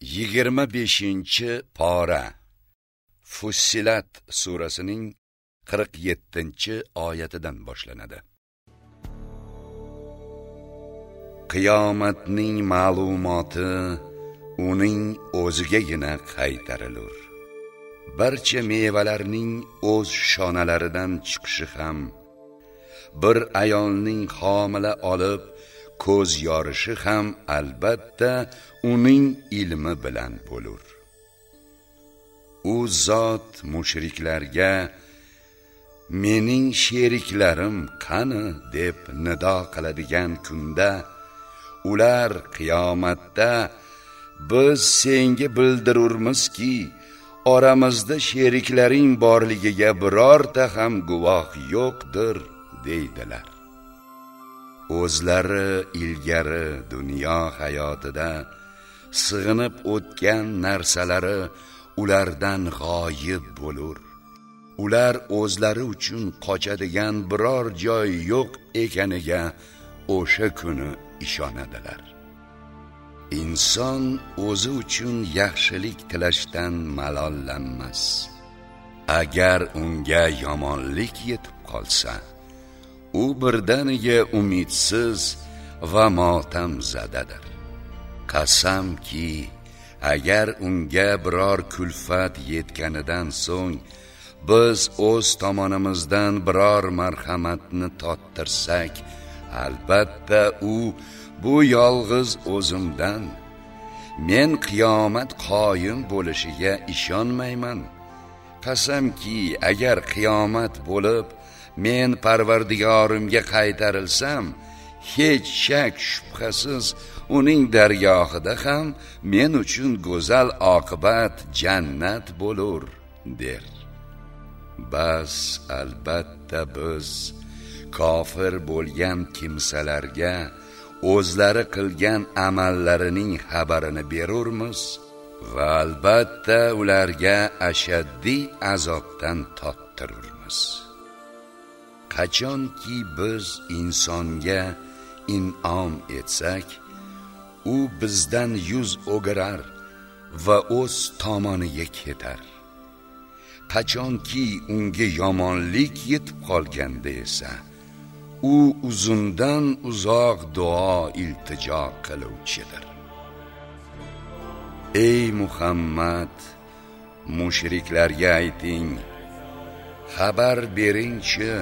yigirma beshinchi pora. Fussilat surasining qirq yettinchi oyatidan boshlanadi. Qiyomatning ma'lumoti uning o'zigagina qaytarilur. Barcha mevalarning o'z shonalaridan chiqishi ham bir ayolning homila olib ko'z yorishi ham albatta uning ilmi bilan bo'lur. U zot mushriklarga mening sheriklarim qani? deb nido qiladigan kunda ular qiyomatda biz senga bildirurmizki oramizda sheriklaring borligiga birorta ham guvoh yo'qdir deydilar. O'zlari ilgari dunyo hayotida sig'inib o'tgan narsalari ulardan g'oyib bo'lur. Ular o'zlari uchun qochadigan biror joy yo'q ekaniga o'sha kuni ishonadilar. Inson o'zi uchun yaxshilik tilashdan malollanmas. Agar unga yomonlik yetib qolsa u birdaniga umidsiz va motam zadadir. Qasamki agar unga biror kulfat yetganidan so'ng biz o'z tomonimizdan biror marhamatni tottirsak albatta u bu yolg'iz o'zimdan men qiyomat qoyim bo'lishiga ishonmayman. Qasamki agar qiyomat bo'lib men parvardigorimga qaytarilsam hech shak shubhasiz uning dargohida ham men uchun go'zal oqibat jannat bo'lur der. Bas albatta biz kofir bo'lgan kimsalarga o'zlari qilgan amallarining xabarini berurmiz va albatta ularga ashaddiy azobdan tottirurmiz. Qachonki biz insonga in'om etsak u bizdan yuz o'girar va o'z tomoniga ketar. Qachonki unga yomonlik yetib qolganda esa u uzundan uzoq duo iltijo qiluvchidir. Ey muhammad mushriklarga ayting xabar beringchi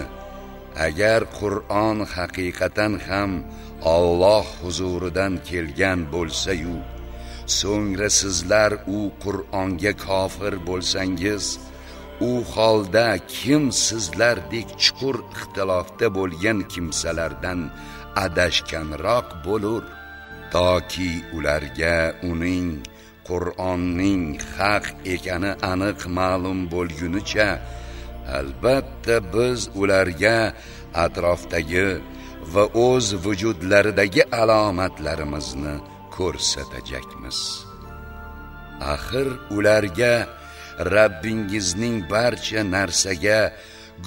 agar qur'on haqiqatan ham Alloh huzuridan kelgan bo'lsa-yu so'ngra sizlar u qur'onga kofir bo'lsangiz u holda kim sizlardek chuqur ixtilofda bo'lgan kimsalardan adashganroq bo'lur. Toki ularga uning qur'onning haq ekani aniq ma'lum bo'lgunicha albatta biz ularga atrofdagi va o'z vujudlaridagi alomatlarimizni ko'rsatajakmiz axir ularga Rabbingizning barcha narsaga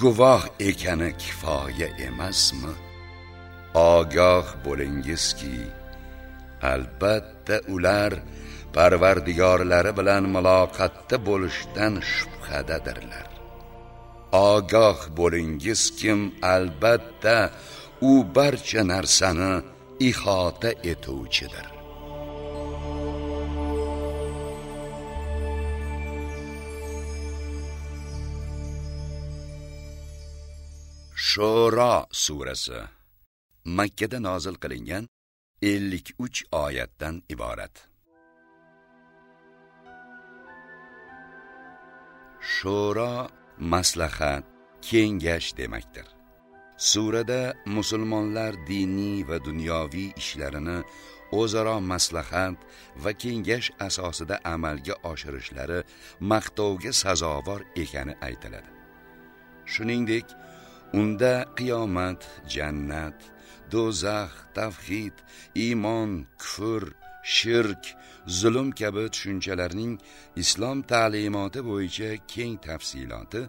guvoh ekani kifoya emasmi? Ogoh bo'lingizki, albatta ular Parvardigorlari bilan muloqotda bo'lishdan shubhadadirlar. Ogoh bo'lingiz kim albatta u barcha narsani ihota etuvchidir. Shura surasi makkada nozil qilingan 53 oyatdan iborat. Shura maslahat, kengash demakdir. Surada musulmonlar diniy va dunyoviy ishlarini o'zaro maslahat va kengash asosida amalga oshirishlari maqtovga sazovor ekani aytiladi. Shuningdek, unda qiyomat jannat do'zax tavhid iymon kufr shirk zulm kabi tushunchalarning islom ta'limoti bo'yicha keng tafsiloti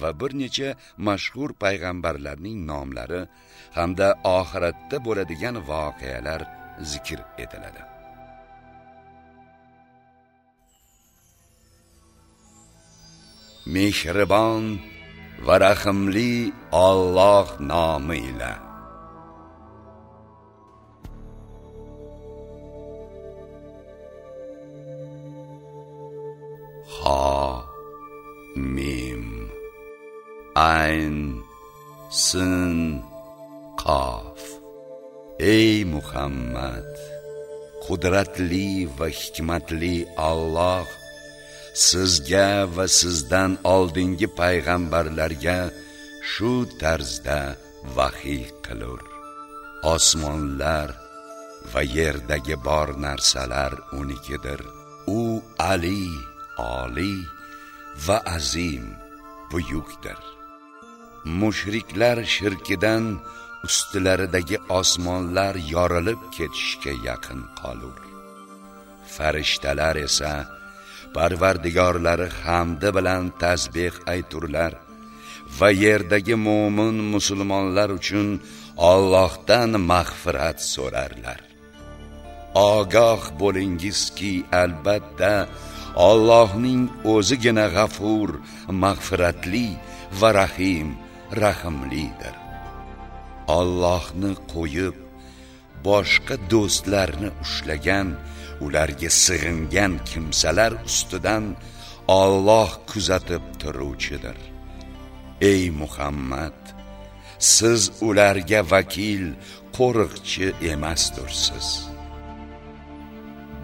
va bir necha mashhur payg'ambarlarning nomlari hamda oxiratda bo'ladigan voqealar zikr etiladi. Mehribon va rahimli Alloh nomi bilan ha mim ayn sin qof ey muhammad qudratli va hikmatli Alloh sizga va sizdan oldingi payg'ambarlarga shu tarzda vahiy qilur. Osmonlar va yerdagi bor narsalar unikidir. U ali oliy va azim buyukdir mushriklar shirkidan ustilaridagi osmonlar yorilib ketishga yaqin qolur farishtalar esa parvardigorlari hamdi bilan tasbeh ayturlar va yerdagi mo'min musulmonlar uchun Allohdan mag'firat so'rarlar ogoh bo'lingizki albatta Allohning o'zigina g'afur mag'firatli va rahim rahimlidir. Allohni qo'yib boshqa do'stlarni ushlagan ularga sig'ingan kimsalar ustidan Alloh kuzatib turuvchidir. Ey muhammad siz ularga vakil qo'riqchi emasdirsiz.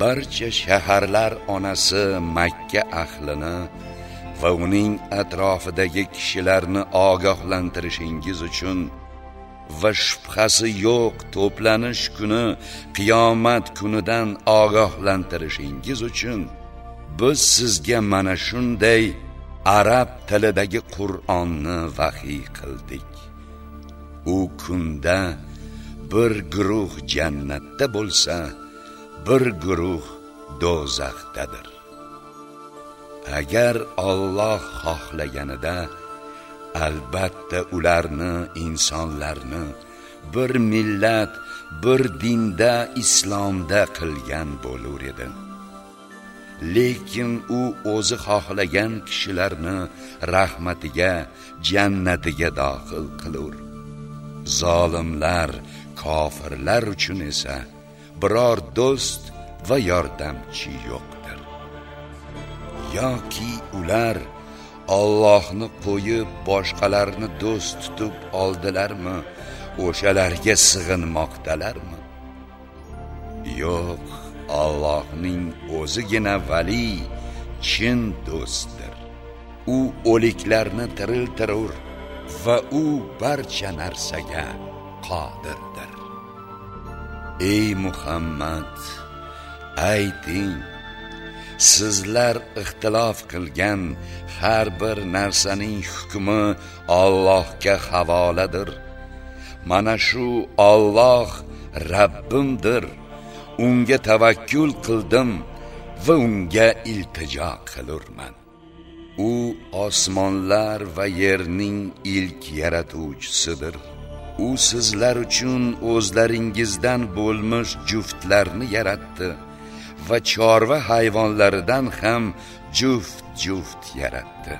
Barcha shaharlar onasi makka ahlini va uning atrofidagi kishilarni ogohlantirishingiz uchun va shubhasi yo'q to'planish kuni qiyomat kunidan ogohlantirishingiz uchun biz sizga mana shunday arab tilidagi qur'onni vahiy qildik. U kunda bir guruh jannatda bo'lsa bir guruh do'zaxdadir. Agar Alloh xohlaganida albatta ularni insonlarni bir millat bir dinda islomda qilgan bo'lar edi. Lekin u o'zi xohlagan kishilarni rahmatiga jannatiga daxil qilur. Zolimlar kofirlar uchun esa biror do'st va yordamchi yo'qdir. Yoki ular Allohni qo'yib boshqalarni do'st tutib oldilarmi o'shalarga sig'inmoqdalarmi? Yo'q Allohning o'zigina vali chin do'stdir. U o'liklarni tiriltirur va u barcha narsaga qodirdir. Ey muhammad ayting sizlar ixtilof qilgan har bir narsaning hukmi Allohga havoladir. Mana shu Alloh Rabbimdir. Unga tavakkul qildim va unga iltijo qilurman. U osmonlar va yerning ilk yaratuvchisidir. U sizlar uchun o'zlaringizdan bo'lmish juftlarni yaratdi va chorva hayvonlaridan ham juft juft yaratdi.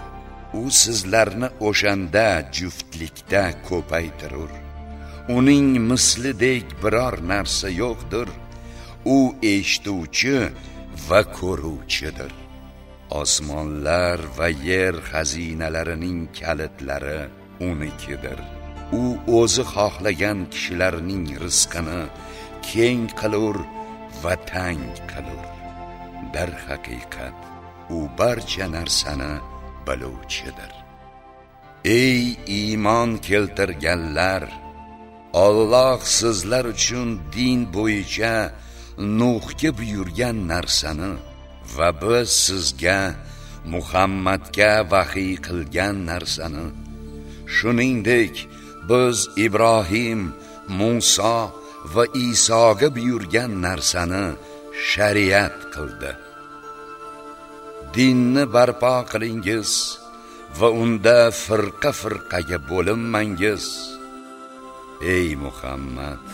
U sizlarni o'shanda juftlikda ko'paytirur. Uning mislidek biror narsa yo'qdir. U eshituvchi va ko'ruvchidir. Osmonlar va yer xazinalarining kalitlari unikidir. U o'zi xohlagan kishilarning rizqini keng qilur va tang qilur. Dar haqiqat u barcha narsani biluvchidir. Ey iymon keltirganlar Alloh sizlar uchun din bo'yicha Nuhga buyurgan narsani va biz sizga Muhammadga vahiy qilgan narsani shuningdek biz Ibrohim, Musa va Isoga buyurgan narsani shariat qildi. Dinni barpo qilingiz va unda firqa-firqaga bo'linmangiz. Ey Muhammad,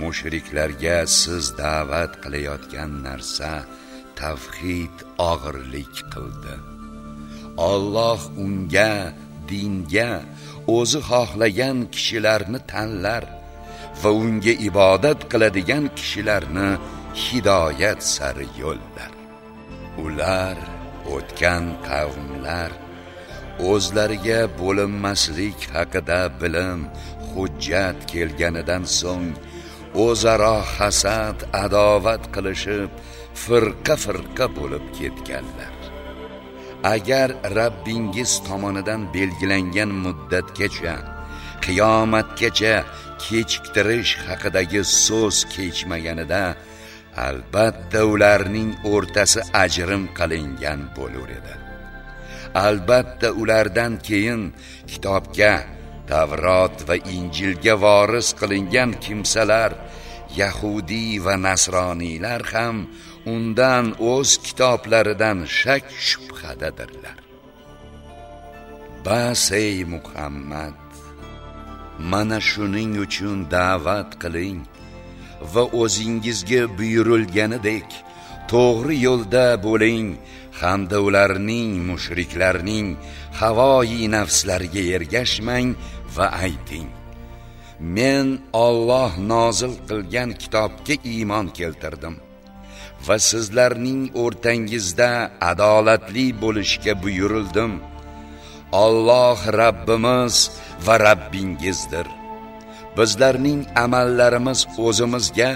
mushriklarga siz da'vat qilayotgan narsa tavhid og'irlik qildi. Alloh unga dinga o'zi xohlagan kishilarni tanlar va unga ibodat qiladigan kishilarni hidoyat sari yo'llar. Ular o'tgan qavmlar o'zlariga bo'linmaslik haqida bilim hujjat kelganidan so'ng o'zaro hasad adovat qilishib firqa firqa bo'lib ketganlar. Agar Rabbingiz tomonidan belgilangan muddatgacha qiyomatgacha kechiktirish haqidagi so'z kechmaganida albatta ularning o'rtasi ajrim qilingan bo'lar edi. Albatta ulardan keyin kitobga tavrot va injilga voris qilingan kimsalar yahudiy va nasroniylar ham undan o'z kitoblaridan shak shubhadadirlar. Bas ey muhammad mana shuning uchun da'vat qiling va o'zingizga buyurilganidek to'g'ri yo'lda bo'ling hamda ularning mushriklarning havoyi nafslariga ergashmang va ayting men Alloh nozil qilgan kitobga iymon keltirdim. Va sizlarning o'rtangizda adolatli bo'lishga buyurildim. Alloh Rabbimiz va Rabbingizdir. Bizlarning amallarimiz o'zimizga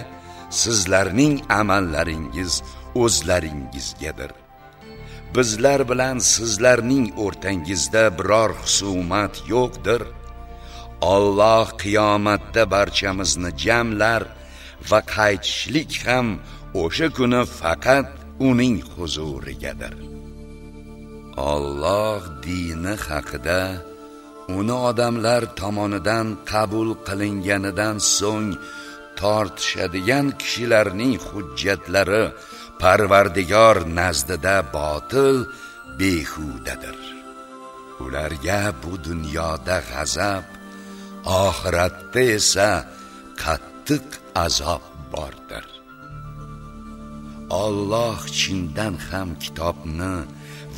sizlarning amallaringiz o'zlaringizgadir. Bizlar bilan sizlarning o'rtangizda biror husumat yo'qdir. Alloh qiyomatda barchamizni jamlar va qaytishlik ham o'sha kuni faqat uning huzurigadir. Alloh dini haqida uni odamlar tomonidan qabul qilinganidan so'ng tortishadigan kishilarning hujjatlari parvardigor nazdida botil behudadir. Ularga bu dunyoda g'azab oxiratda esa qattiq azob bordir. Alloh chindan ham kitobni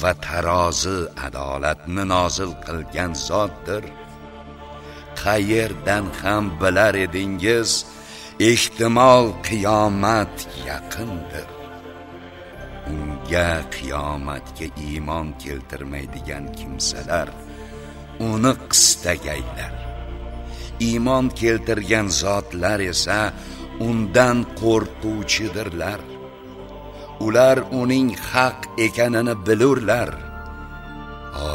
va tarozi adolatni nozil qilgan zotdir. Qayerdan ham bilar edingiz ehtimol qiyomat yaqindir. Unga qiyomatga iymon keltirmaydigan kimsalar uni qistagaylar iymon keltirgan zotlar esa undan qo'rquvchidirlar. Ular uning haq ekanini bilurlar.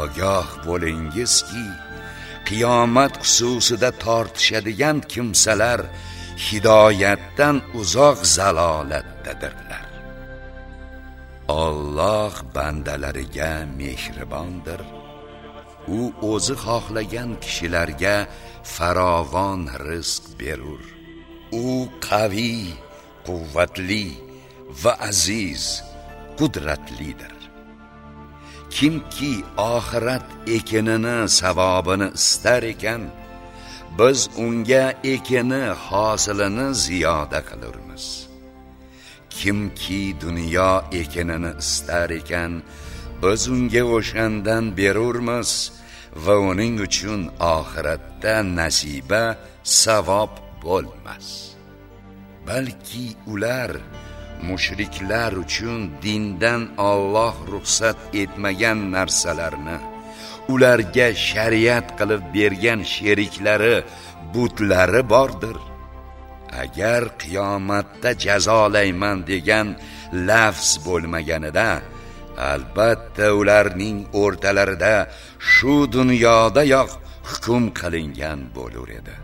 Ogoh bo'lingizki qiyomat xususida tortishadigan kimsalar hidoyatdan uzoq zalolatdadirlar. Alloh bandalariga mehribondir. U o'zi xohlagan kishilarga farovon rizq berur. U qaviy quvvatli va aziz qudratlidir kimki oxirat ekinini savobini istar ekan biz unga ekini hosilini ziyoda qilurmiz. Kimki dunyo ekinini istar ekan biz unga o'shandan berurmiz va uning uchun oxiratda nasiba savob bo'lmas. Balki ular mushriklar uchun dindan Alloh ruxsat etmagan narsalarni ularga shariat qilib bergan sheriklari butlari bordir. Agar qiyomatda jazolayman degan lafz bo'lmaganida albatta ularning o'rtalarida shu dunyodayoq hukm qilingan bo'lar edi.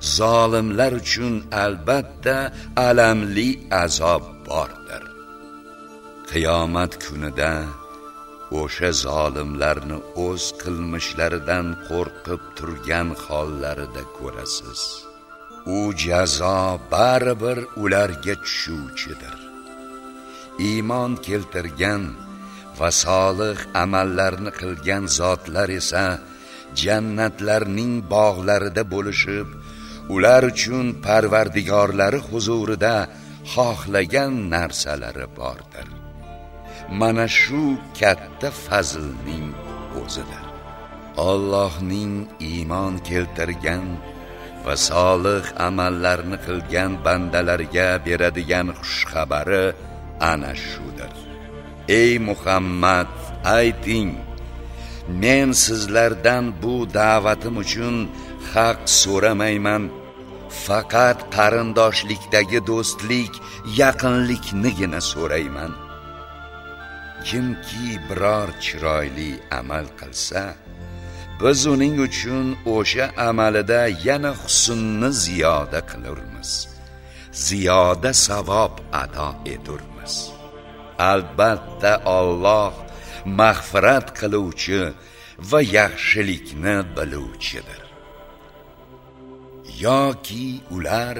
Zolimlar uchun albatta alamli azob bordir. Qiyomat kunida o'sha zolimlarni o'z qilmishlaridan qo'rqib turgan hollarida ko'rasiz. U jazo baribir ularga tushuvchidir. Iymon keltirgan va solih amallarni qilgan zotlar esa jannatlarning bog'larida bo'lishib ular uchun parvardigorlari huzurida xohlagan narsalari bordir. Mana shu katta fazlning o'zidir. Allohning iymon keltirgan va solih amallarni qilgan bandalarga beradigan xushxabari ana shudir. Ey muhammad ayting men sizlardan bu da'vatim uchun haq so'ramayman. Faqat qarindoshlikdagi do'stlik yaqinliknigina so'rayman. Kimki biror chiroyli amal qilsa biz uning uchun o'sha amalida yana husnni ziyoda qilurmiz. Ziyoda savob ado eturmiz. Albatta Alloh mag'firat qiluvchi va yaxshilikni biluvchidir. Yoki ular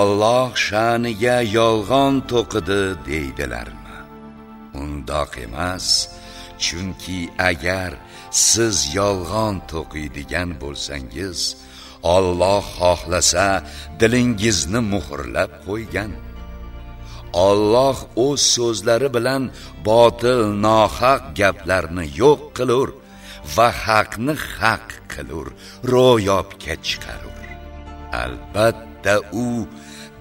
Alloh sha'niga yolg'on to'qidi deydilarmi? Undoq emas chunki agar siz yolg'on to'qiydigan bo'lsangiz Alloh xohlasa dilingizni muhrlab qo'ygan. Alloh o'z so'zlari bilan botil nohaq gaplarni yo'q qilur. Va haqni haq qilur ro'yobga chiqarur. Albatta u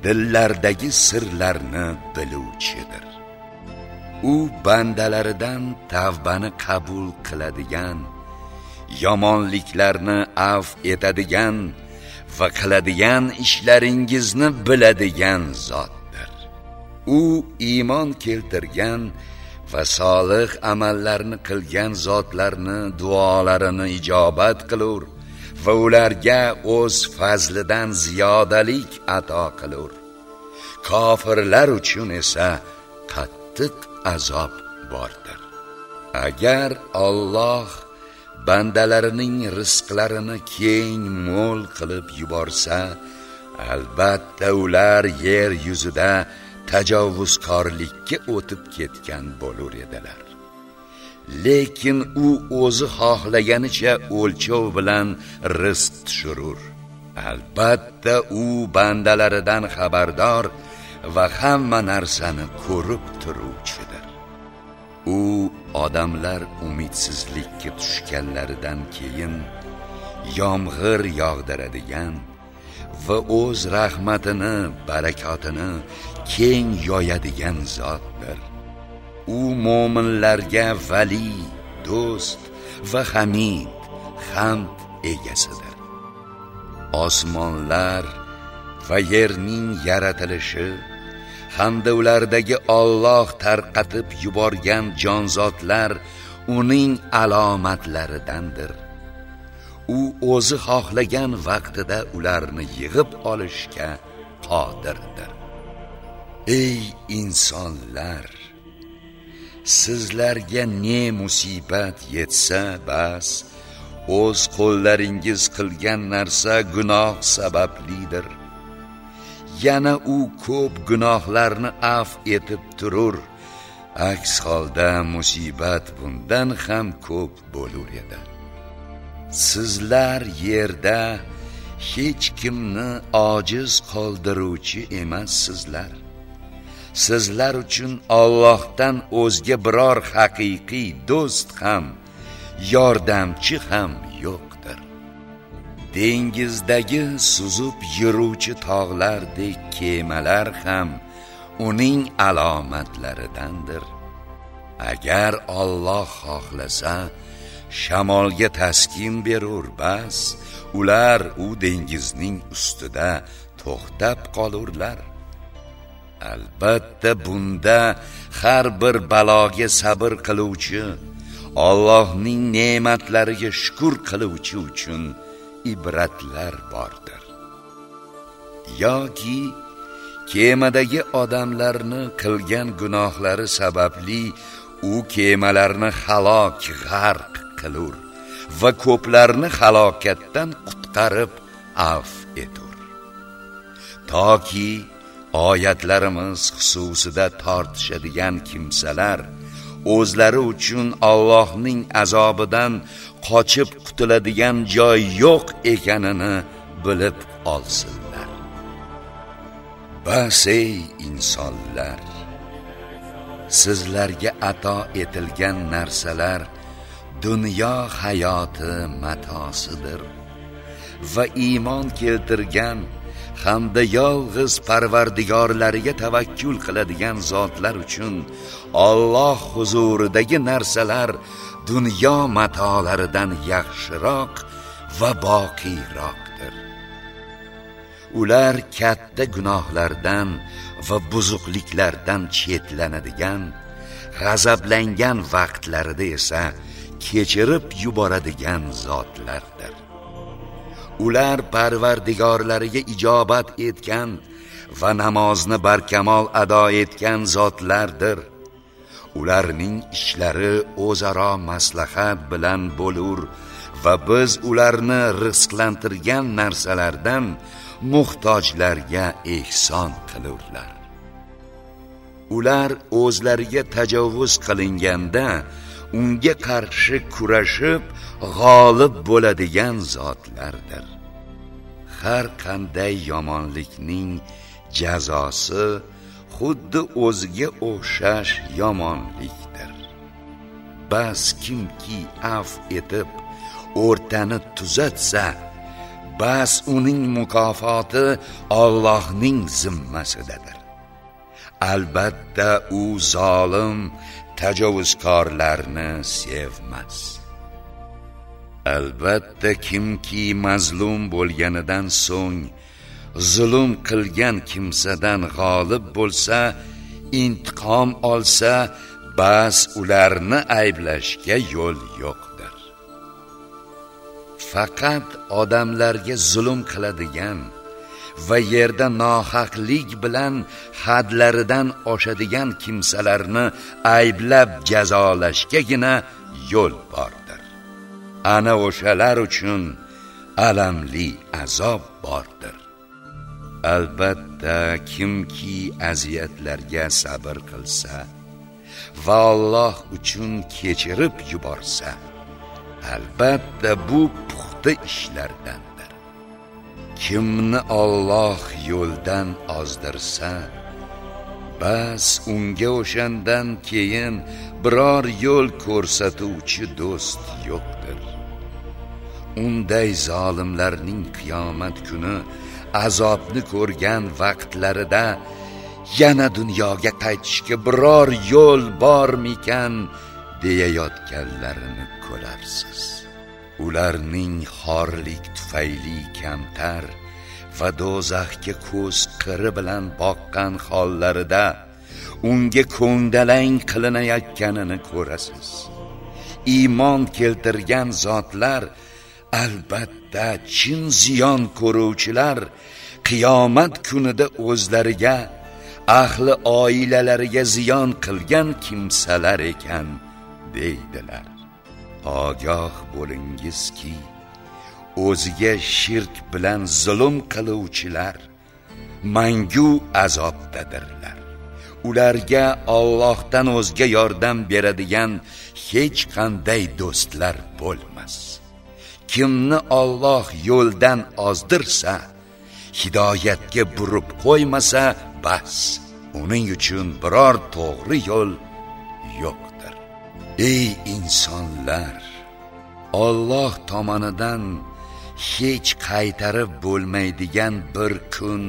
dillardagi sirlarni biluvchidir. U bandalaridan tavbani qabul qiladigan yomonliklarni af etadigan va qiladigan ishlaringizni biladigan zotdir. U iymon keltirgan va solih amallarni qilgan zotlarni duolarini ijobat qilur va ularga o'z fazlidan ziyodalik ato qilur. Kofirlar uchun esa qattiq azob bordir. Agar Alloh bandalarining rizqlarini keng mo'l qilib yuborsa albatta ular yer yuzida tajovuzkorlikka o'tib ketgan bo'lur edilar. Lekin u o'zi xohlaganicha o'lchov bilan rizq tushirur albatta u bandalaridan xabardor va hamma narsani ko'rib turuvchidir. U odamlar umidsizlikka tushganlaridan keyin yomg'ir yog'diradigan va o'z rahmatini barakotini keng yoyadigan zotdir. U mo'minlarga vali do'st va hamid hamd egasidir. Osmonlar va yerning yaratilishi hamda ulardagi Alloh tarqatib yuborgan jonzotlar uning alomatlaridandir. U o'zi xohlagan vaqtida ularni yig'ib olishga qodirdir. Ey insonlar sizlarga ne musibat yetsa bas o'z qo'llaringiz qilgan narsa gunoh sabablidir. Yana u ko'p gunohlarni af etib turur. Aks holda musibat bundan ham ko'p bo'lur edi. Sizlar yerda hech kimni ojiz qoldiruvchi emassizlar. Sizlar uchun Allohdan o'zga biror haqiqiy do'st ham yordamchi ham yo'qdir. Dengizdagi suzib yuruvchi tog'lardek kemalar ham uning alomatlaridandir. Agar Alloh xohlasa shamolga taskin berur bas ular u dengizning ustida to'xtab qolurlar. Albatta bunda har bir baloga sabr qiluvchi Allohning ne'matlariga shukr qiluvchi uchun ibratlar bordir. Yoki kemadagi odamlarni qilgan gunohlari sababli u kemalarni halok g'arq qilur va ko'plarni halokatdan qutqarib af etur. Toki oyatlarimiz xususida tortishadigan kimsalar o'zlari uchun Allohning azobidan qochib qutuladigan joy yo'q ekanini bilib olsinlar. Bas ey insonlar, sizlarga ato etilgan narsalar dunyo hayoti matosidir va iymon keltirgan hamda yolg'iz parvardigorlariga tavakkul qiladigan zotlar uchun Alloh huzuridagi narsalar dunyo matolaridan yaxshiroq va boqiyroqdir ular katta gunohlardan va buzuqliklardan chetlanadigan g'azablangan vaqtlarida esa kechirib yuboradigan zotlardir. Ular parvardigorlariga ijobat etgan va namozni barkamol ado etgan zotlardir. Ularning ishlari o'zaro maslahat bilan bo'lur va biz ularni rizqlantirgan narsalardan muhtojlarga ehson qilurlar. Ular o'zlariga tajovuz qilinganda unga qarshi kurashib g'olib bo'ladigan zotlardir. Har qanday yomonlikning jazosi xuddi o'ziga o'xshash yomonlikdir. Bas kimki af etib o'rtani tuzatsa bas uning mukofoti Allohning zimmasidadir. Albatta u zolim tajovuzkorlarni sevmas. Albatta kimki mazlum bo'lganidan so'ng zulm qilgan kimsadan g'olib bo'lsa intiqom olsa bas ularni ayblashga yo'l yo'qdir. Faqat odamlarga zulm qiladigan va yerda nohaqlik bilan hadlaridan oshadigan kimsalarni ayblab jazolashgagina yo'l bordir. Ana o'shalar uchun alamli azob bordir. Albatta kimki aziyatlarga sabr qilsa va Alloh uchun kechirib yuborsa albatta bu puxta ishlardan kimni Alloh yo'ldan ozdirsa bas unga o'shandan keyin biror yo'l ko'rsatuvchi do'st yo'qdir. Unday zolimlarning qiyomat kuni azobni ko'rgan vaqtlarida yana dunyoga qaytishga biror yo'l bormikan deyayotganlarini ko'rarsiz. Ularning xorlik tufayli kamtar va do'zaxga ko'z qiri bilan boqqan hollarida unga ko'ndalang qilinayotganini ko'rasiz. Iymon keltirgan zotlar albatta chin ziyon ko'ruvchilar qiyomat kunida o'zlariga ahli oilalariga ziyon qilgan kimsalar ekan deydilar. Ogoh bo'lingizki o'ziga shirk bilan zulm qiluvchilar mangu azobdadirlar. Ularga Allohdan o'zga yordam beradigan hech qanday do'stlar bo'lmas. Kimni Alloh yo'ldan ozdirsa hidoyatga burib qo'ymasa bas uning uchun biror to'g'ri yo'l ey insonlar Alloh tomonidan hech qaytarib bo'lmaydigan bir kun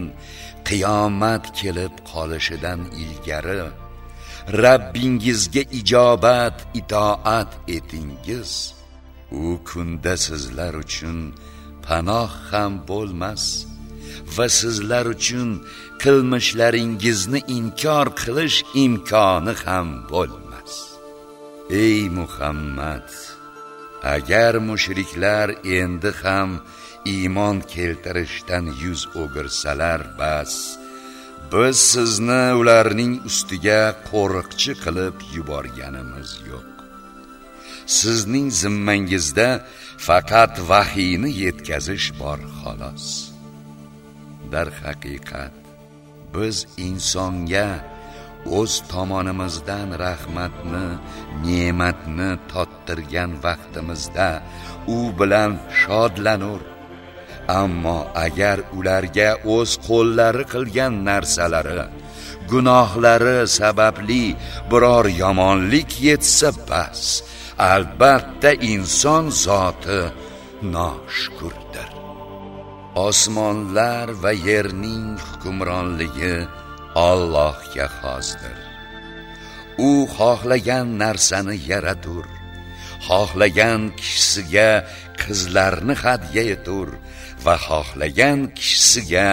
qiyomat kelib qolishidan ilgari Rabbingizga ijobat itoat etingiz. U kunda sizlar uchun panoh ham bo'lmas va sizlar uchun qilmishlaringizni inkor qilish imkoni ham bo'lmas. Ey muhammad agar mushriklar endi ham iymon keltirishdan yuz o'girsalar bas biz sizni ularning ustiga qo'riqchi qilib yuborganimiz yo'q. Sizning zimmangizda faqat vahiyni yetkazish bor xolos. Dar haqiqat biz insonga o'z tomonimizdan rahmatni ne'matni tottirgan vaqtimizda u bilan shodlanur. Ammo agar ularga o'z qo'llari qilgan narsalari gunohlari sababli biror yomonlik yetsa bas albatta inson zoti noshukurdir. Osmonlar va yerning hukmronligi Allohga xosdir u xohlagan narsani yaratur xohlagan kishisiga qizlarni hadya etur va xohlagan kishisiga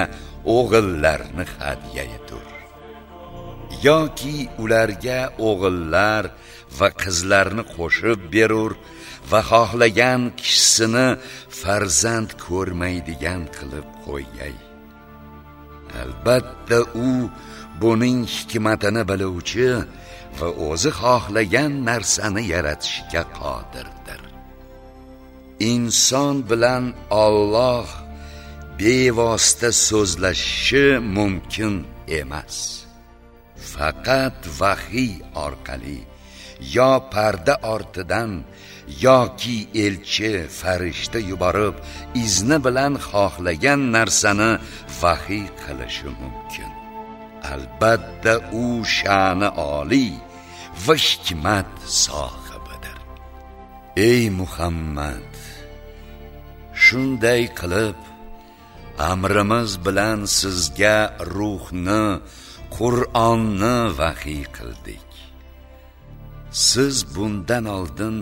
o'g'illarni hadya etur. Yoki ularga o'g'illar va qizlarni qo'shib berur va xohlagan kishisini farzand ko'rmaydigan qilib qo'ygay. Albatta u buning hikmatini biluvchi va o'zi xohlagan narsani yaratishga qodirdir. Inson bilan Alloh bevosita so'zlashishi mumkin emas. Faqat vahiy orqali yo parda ortidan yoki elchi farishta yuborib izni bilan xohlagan narsani vahiy qilishi mumkin. Albatta u sha'ni oliy va hikmat sohibidir ey muhammad shunday qilib amrimiz bilan sizga ruhni qur'onni vahiy qildik siz bundan oldin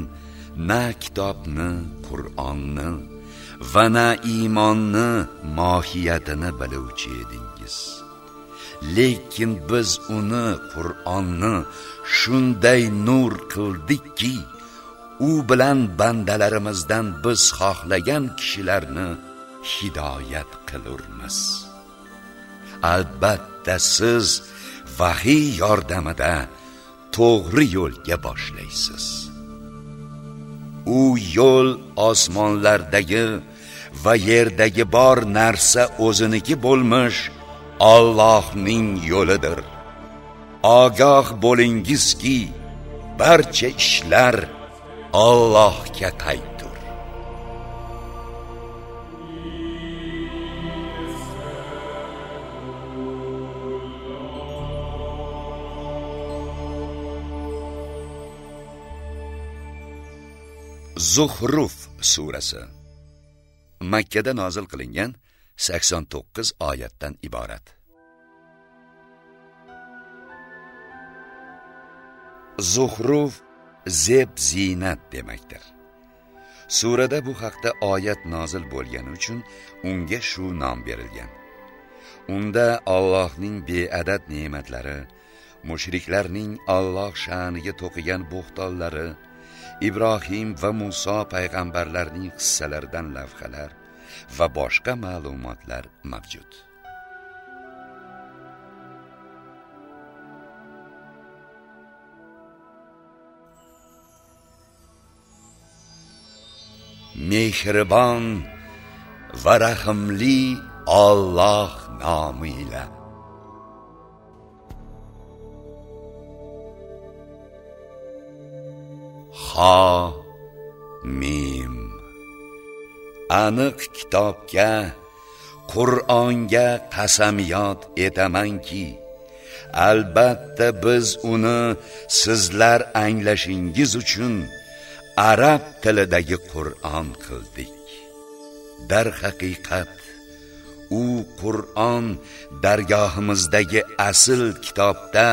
na kitobni qur'onni va na iymonni mohiyatini biluvchi edingiz lekin biz uni qur'onni shunday nur qildikki u bilan bandalarimizdan biz xohlagan kishilarni hidoyat qilurmiz. Albatta siz vahiy yordamida to'g'ri yo'lga boshlaysiz. U yo'l osmonlardagi va yerdagi bor narsa o'ziniki bo'lmish Allohning yo'lidir. Ogoh bo'lingizki barcha ishlar Allohga qaytdir. Zuhruf surasi. Makka da nozil qilingan 89 oyatdan iborat. Zuhruf zeb zinat demakdir. Surada bu haqda oyat nozil bo'lgani uchun unga shu nom berilgan. Unda Allohning beadad ne'matlari, mushriklarning Alloh sha'niga to'qigan bo'xtonlari, Ibrohim va Muso payg'ambarlarning qissalaridan lavhalar va boshqa ma'lumotlar mavjud. mehribon va rahimli Alloh nomi ila ha mim aniq kitobga qur'onga qasamyod etamanki albatta biz uni sizlar anglashingiz uchun arab tilidagi qur'on qildik. Dar haqiqat u qur'on dargohimizdagi asl kitobda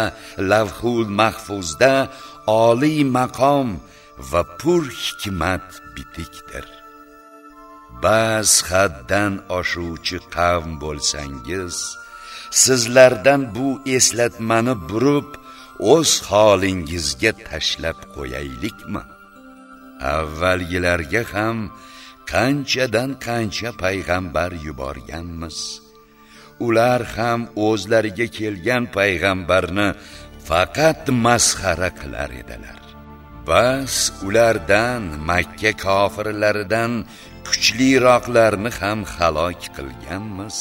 lavhul mahfuzda oliy maqom va pur hikmat bitikdir. Ba'z haddan oshuvchi qavm bo'lsangiz sizlardan bu eslatmani burib o'z holingizga tashlab qo'yaylikmi? Avvalgilarga ham qanchadan qancha payg'ambar yuborganmiz. Ular ham o'zlariga kelgan payg'ambarni faqat masxara qilar edilar. Bas ulardan makka kofirlaridan kuchliroqlarni ham halok qilganmiz.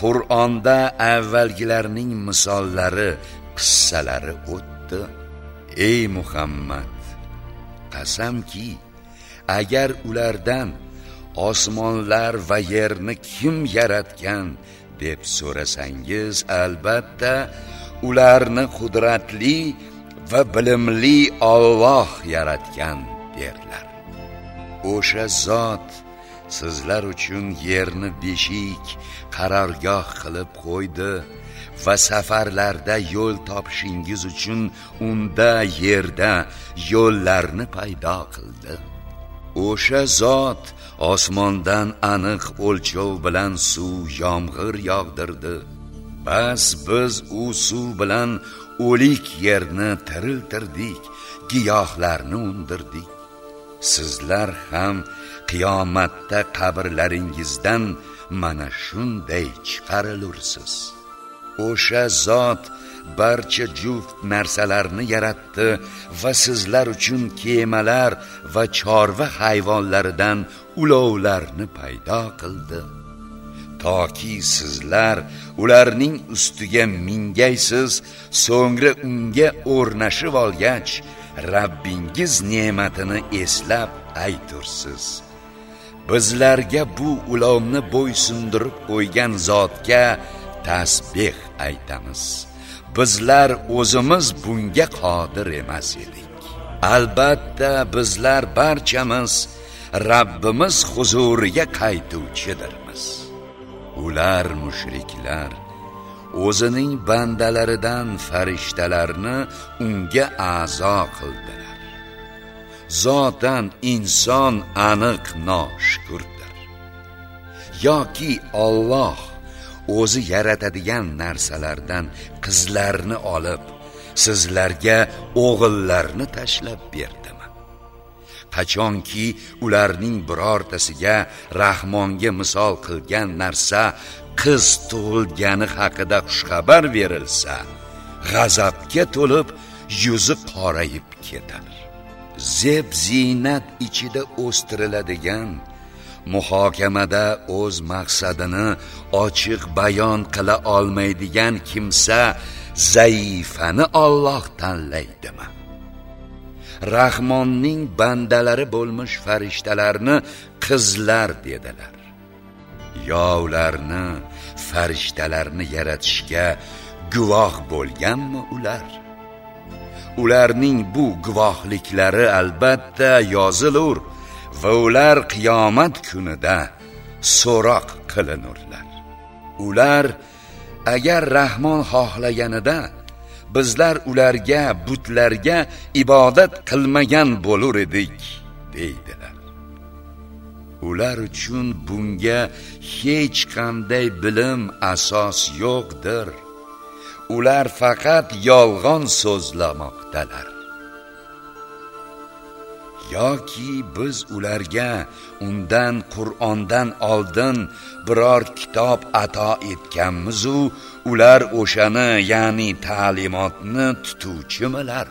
Qur'onda avvalgilarning misollari qissalari o'tdi. Ey muhammad qasamki agar ulardan osmonlar va yerni kim yaratgan deb so'rasangiz albatta ularni qudratli va bilimli Alloh yaratgan derlar. O'sha zot sizlar uchun yerni beshik qarorgoh qilib qo'ydi va safarlarda yo'l topishingiz uchun unda yerda yo'llarni paydo qildi. O'sha zot osmondan aniq o'lchov bilan suv yomg'ir yog'dirdi. Bas biz u suv bilan o'lik yerni tiriltirdik giyohlarni undirdik. Sizlar ham qiyomatda qabrlaringizdan mana shunday chiqarilursiz. O'sha zot barcha juft narsalarni yaratdi va sizlar uchun kemalar va chorva hayvonlaridan ulovlarni paydo qildi. Toki sizlar ularning ustiga mingaysiz so'ngra unga o'rnashib olgach Rabbingiz ne'matini eslab aytursiz. Bizlarga bu ulovni bo'ysundirib qo'ygan zotga tasbeh aytamiz. Bizlar o'zimiz bunga qodir emas edik. Albatta bizlar barchamiz Rabbimiz huzuriga qaytuvchidirmiz. Ular mushriklar o'zining bandalaridan farishtalarni unga a'zo qildilar. Zotan inson aniq noshukurdir yoki Alloh o'zi yaratadigan narsalardan qizlarni olib sizlarga o'g'illarni tashlab berdimi? Qachonki ularning birortasiga rahmonga misol qilgan narsa qiz tug'ilgani haqida xushxabar berilsa g'azabga to'lib yuzi qorayib ketar. Zeb ziynat ichida o'stiriladigan muhokamada o'z maqsadini ochiq bayon qila olmaydigan kimsa zaifani Alloh tanlaydimi? Rahmonning bandalari bo'lmish farishtalarni qizlar dedilar. Yo ularni farishtalarni yaratishga guvoh bo'lganmi ular? Ularning bu guvohliklari albatta yozilur va ular qiyomat kunida so'roq qilinurlar. Ular agar rahmon xohlaganida bizlar ularga butlarga ibodat qilmagan bo'lur edik deydilar. Ular uchun bunga hech qanday bilim asos yo'qdir. Ular faqat yolg'on so'zlamoqdalar. Yoki biz ularga undan Qur'ondan oldin biror kitob ato etganmizu ular o'shani ya'ni ta'limotni tutuvchimilar.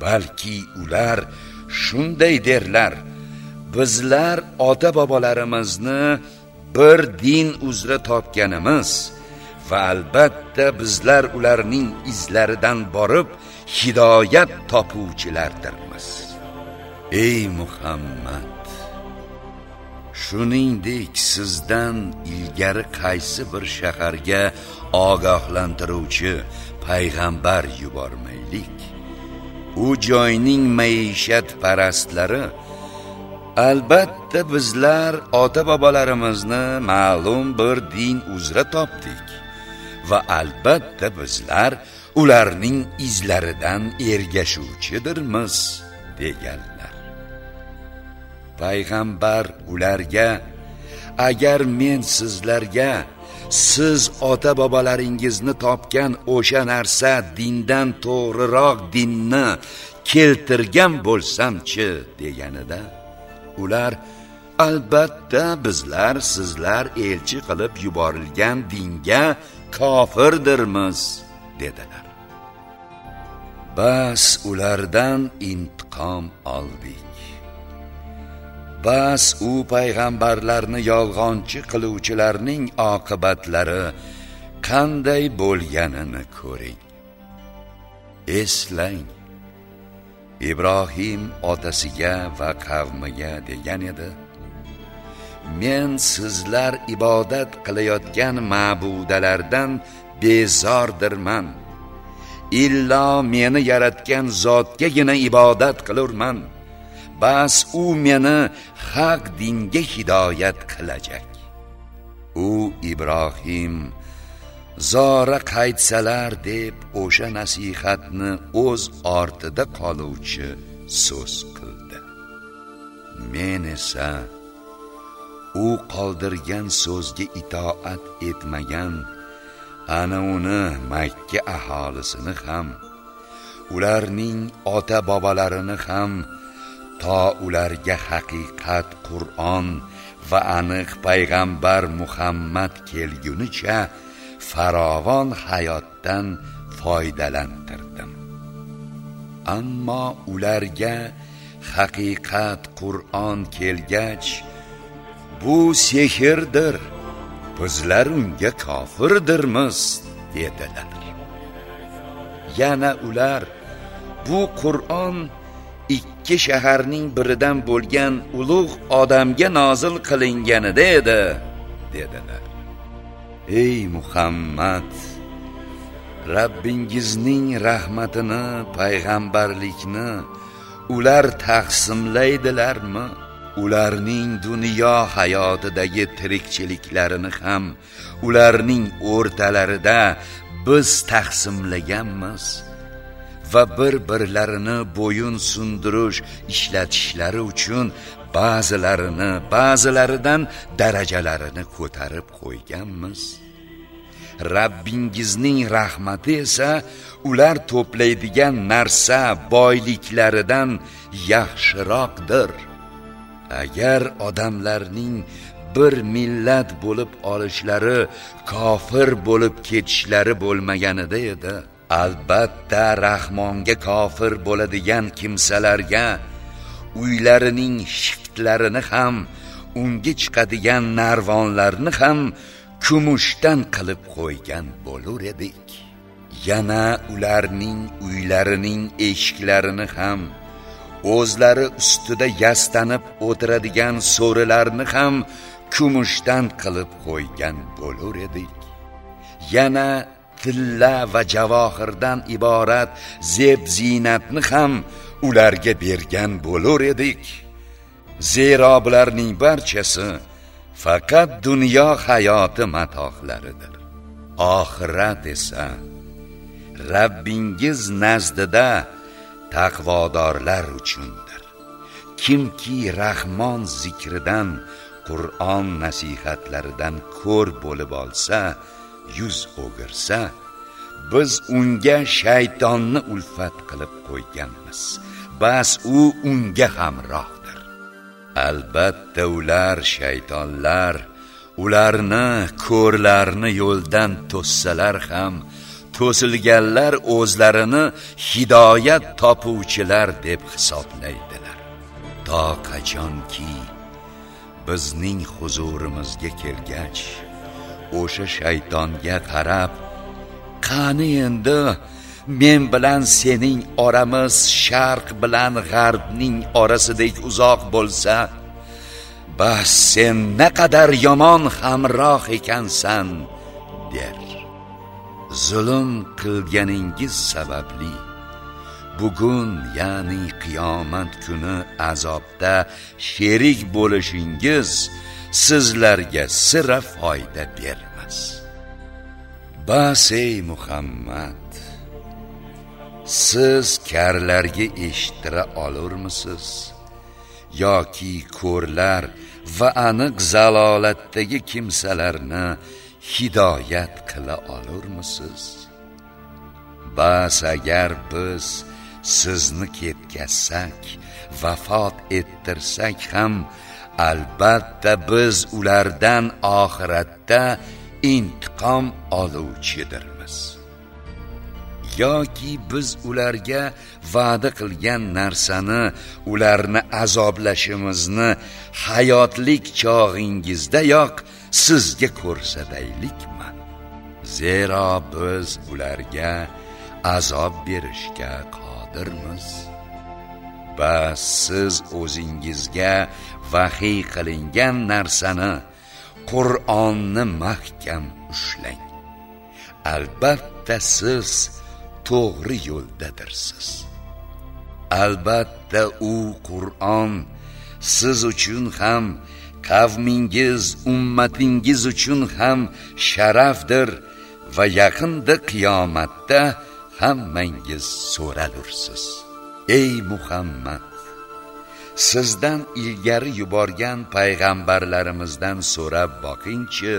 Balki ular shunday derlar bizlar ota bobolarimizni bir din uzra topganimiz va albatta bizlar ularning izlaridan borib hidoyat topuvchilardirmiz. Ey muhammad shuningdek sizdan ilgari qaysi bir shaharga ogohlantiruvchi payg'ambar yubormaylik? U joyning maishat parastlari albatta bizlar ota bobolarimizni ma'lum bir din uzra topdik va albatta bizlar ularning izlaridan ergashuvchidirmiz deganlar. Payg'ambar ularga agar men sizlarga siz ota bobolaringizni topgan o'sha narsa dindan to'g'riroq dinni keltirgan bo'lsamchi deganida ular albatta bizlar sizlar elchi qilib yuborilgan dinga kofirdirmiz dedilar. Bas ulardan intiqom oldik. Bas u payg'ambarlarni yolg'onchi qiluvchilarning oqibatlari qanday bo'lganini ko'ring. Eslang. Ibrohim otasiga va qavmiga degan edi men sizlar ibodat qilayotgan ma'budalardan bezordirman. Illo meni yaratgan zotgagina ibodat qilurman. Bas u meni haq dinga hidoyat qilajak. U ibrohim zora qaytsalar deb o'sha nasihatni o'z ortida qoluvchi so'z qildi. Men esa u qoldirgan so'zga itoat etmagan ana uni makka aholisini ham ularning ota bobolarini ham to ularga haqiqat qur'on va aniq payg'ambar muhammad kelgunicha farovon hayotdan foydalantirdim. Ammo ularga haqiqat qur'on kelgach bu sehrdir bizlar unga kofirdirmiz dedilar. Yana ular bu qur'on ikki shaharning biridan bo'lgan ulug' odamga nozil qilinganida edi dedilar. Ey muhammad rabbingizning rahmatini payg'ambarlikni ular taqsimlaydilarmi? Ularning dunyo hayotidagi tirikchiliklarini ham ularning o'rtalarida biz taqsimlaganmiz va bir birlarini bo'yun sundirish ishlatishlari uchun ba'zilarini ba'zilaridan darajalarini ko'tarib qo'yganmiz. Rabbingizning rahmati esa ular to'playdigan narsa boyliklaridan yaxshiroqdir. Agar odamlarning bir millat bo'lib olishlari kofir bo'lib ketishlari bo'lmaganida edi albatta rahmonga kofir bo'ladigan kimsalarga uylarining shiftlarini ham unga chiqadigan narvonlarni ham kumushdan qilib qo'ygan bo'lur edik. Yana ularning uylarining eshiklarini ham o'zlari ustida yastanib o'tiradigan so'rilarni ham kumushdan qilib qo'ygan bo'lur edik. Yana tilla va javohirdan iborat zeb ziynatni ham ularga bergan bo'lur edik. Zero bularning barchasi faqat dunyo hayoti matohlaridir. Oxirat esa Rabbingiz nazdida taqvodorlar uchundir. Kimki rahmon zikridan qur'on nasihatlaridan ko'r bo'lib olsa yuz o'girsa biz unga shaytonni ulfat qilib qo'yganmiz. Bas u unga hamrohdir albatta ular shaytonlar. Ularni ko'rlarni yo'ldan to'ssalar ham to'silganlar o'zlarini hidoyat topuvchilar deb hisoblaydilar. To qachonki bizning huzurimizga kelgach o'sha shaytonga qarab qani endi men bilan sening oramiz sharq bilan g'arbning orasidek uzoq bo'lsa bas sen naqadar yomon hamroh ekansan der. Zulm qilganingiz sababli bugun ya'ni qiyomat kuni azobda sherik bo'lishingiz sizlarga sira foyda bermas. Bas ey muhammad! Siz karlarga eshittira olurmisiz? Yoki ko'rlar va aniq zalolatdagi kimsalarni hidoyat qila olurmisiz? Bas agar biz sizni ketkazsak vafot ettirsak ham albatta biz ulardan oxiratda intiqom oluvchidirmiz. Yoki biz ularga va'da qilgan narsani ularni azoblashimizni hayotlik chog'ingizdayoq sizga ko'rsataylikmi? Zero biz ularga azob berishga qodirmiz. Bas siz o'zingizga vahiy qilingan narsani qur'onni mahkam ushlang. Albatta siz to'g'ri yo'ldadirsiz albatta u qur'on siz uchun ham qavmingiz ummatingiz uchun ham sharafdir va yaqinda qiyomatda hammangiz so'ralursiz. Ey muhammad sizdan ilgari yuborgan payg'ambarlarimizdan so'rab boqingchi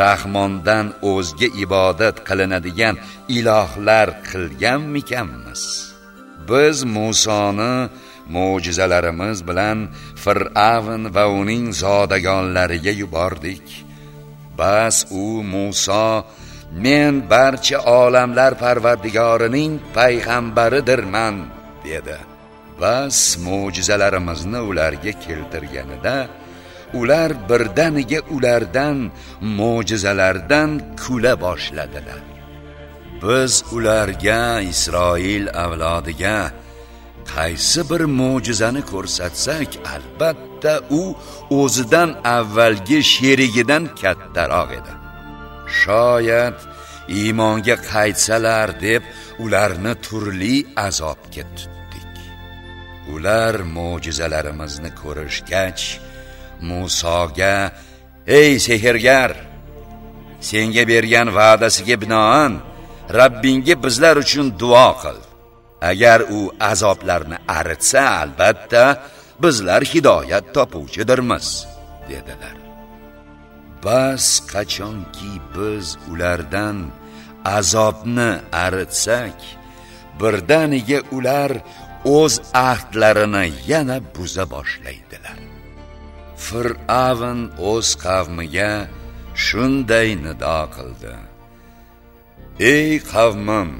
rahmondan o'zga ibodat qilinadigan ilohlar qilganmikanmiz? Biz musoni mo'jizalarimiz bilan fir'avn va uning zodagonlariga yubordik. Bas u Muso men barcha olamlar parvardigorining payg'ambaridirman dedi. Bas mo'jizalarimizni ularga keltirganida ular birdaniga ulardan mo'jizalardan kula boshladilar. Biz ularga isroil avlodiga qaysi bir mo'jizani ko'rsatsak albatta u o'zidan avvalgi sherigidan kattaroq edi. Shoyat iymonga qaytsalar deb ularni turli azobga tutdik. Ular mo'jizalarimizni ko'rishgach Musoga ey sehrgar senga bergan va'dasiga binoan Rabbingga bizlar uchun duo qil. Agar u azoblarni aritsa albatta bizlar hidoyat topuvchidirmiz dedilar. Bas qachonki biz ulardan azobni aritsak birdaniga ular o'z ahdlarini yana buza boshlaydilar. Fir'avn o'z qavmiga shunday nido qildi. Ey qavmim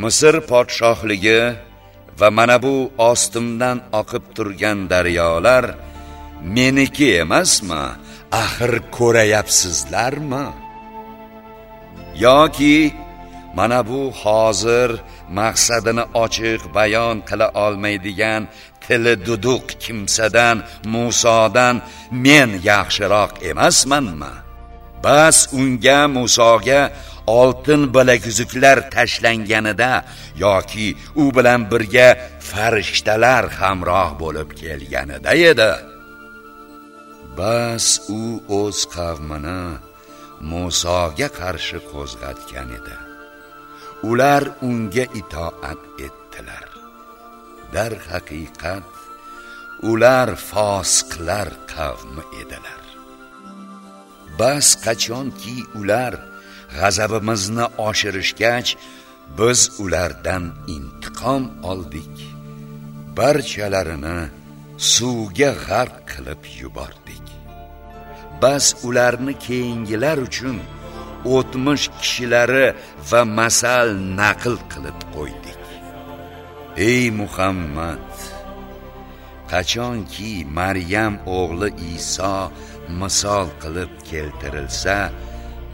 misr podshohligi va mana bu ostimdan oqib turgan daryolar meniki emasmi? Axir ko'rayapsizlarmi? Yoki mana bu hozir maqsadini ochiq bayon qila olmaydigan tili duduq kimsadan Musodan men yaxshiroq emasmanmi? Bas unga Musoga oltin bilaguzuklar tashlanganida yoki u bilan birga farishtalar hamroh bo'lib kelganida edi. Bas u o'z qavmini Musoga qarshi qo'zg'atgan edi. Ular unga itoat etdi. Dar haqiqat ular fosiqlar qavmi edilar. Bas qachonki ular g'azabimizni oshirishgach biz ulardan intiqom oldik. Barchalarini suvga g'arq qilib yubordik. Bas ularni keyingilar uchun o'tmish kishilari va masal naql qilib qo'ydik. Ey muhammad qachonki maryam o'g'li iso misol qilib keltirilsa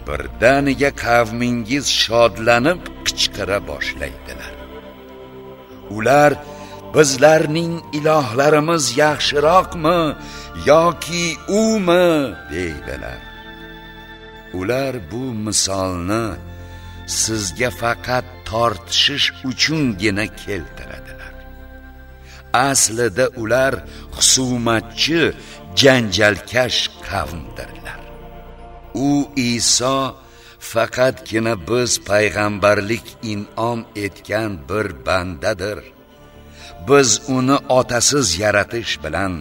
birdaniga qavmingiz shodlanib qichqira boshlaydilar. Ular bizlarning ilohlarimiz yaxshiroqmi yoki umi? deydilar. Ular bu misolni sizga faqat tortishish uchungina keltiradilar. Aslida ular husumatchi janjalkash qavmdirlar. U Iso faqatgina biz payg'ambarlik in'om etgan bir bandadir. Biz uni otasiz yaratish bilan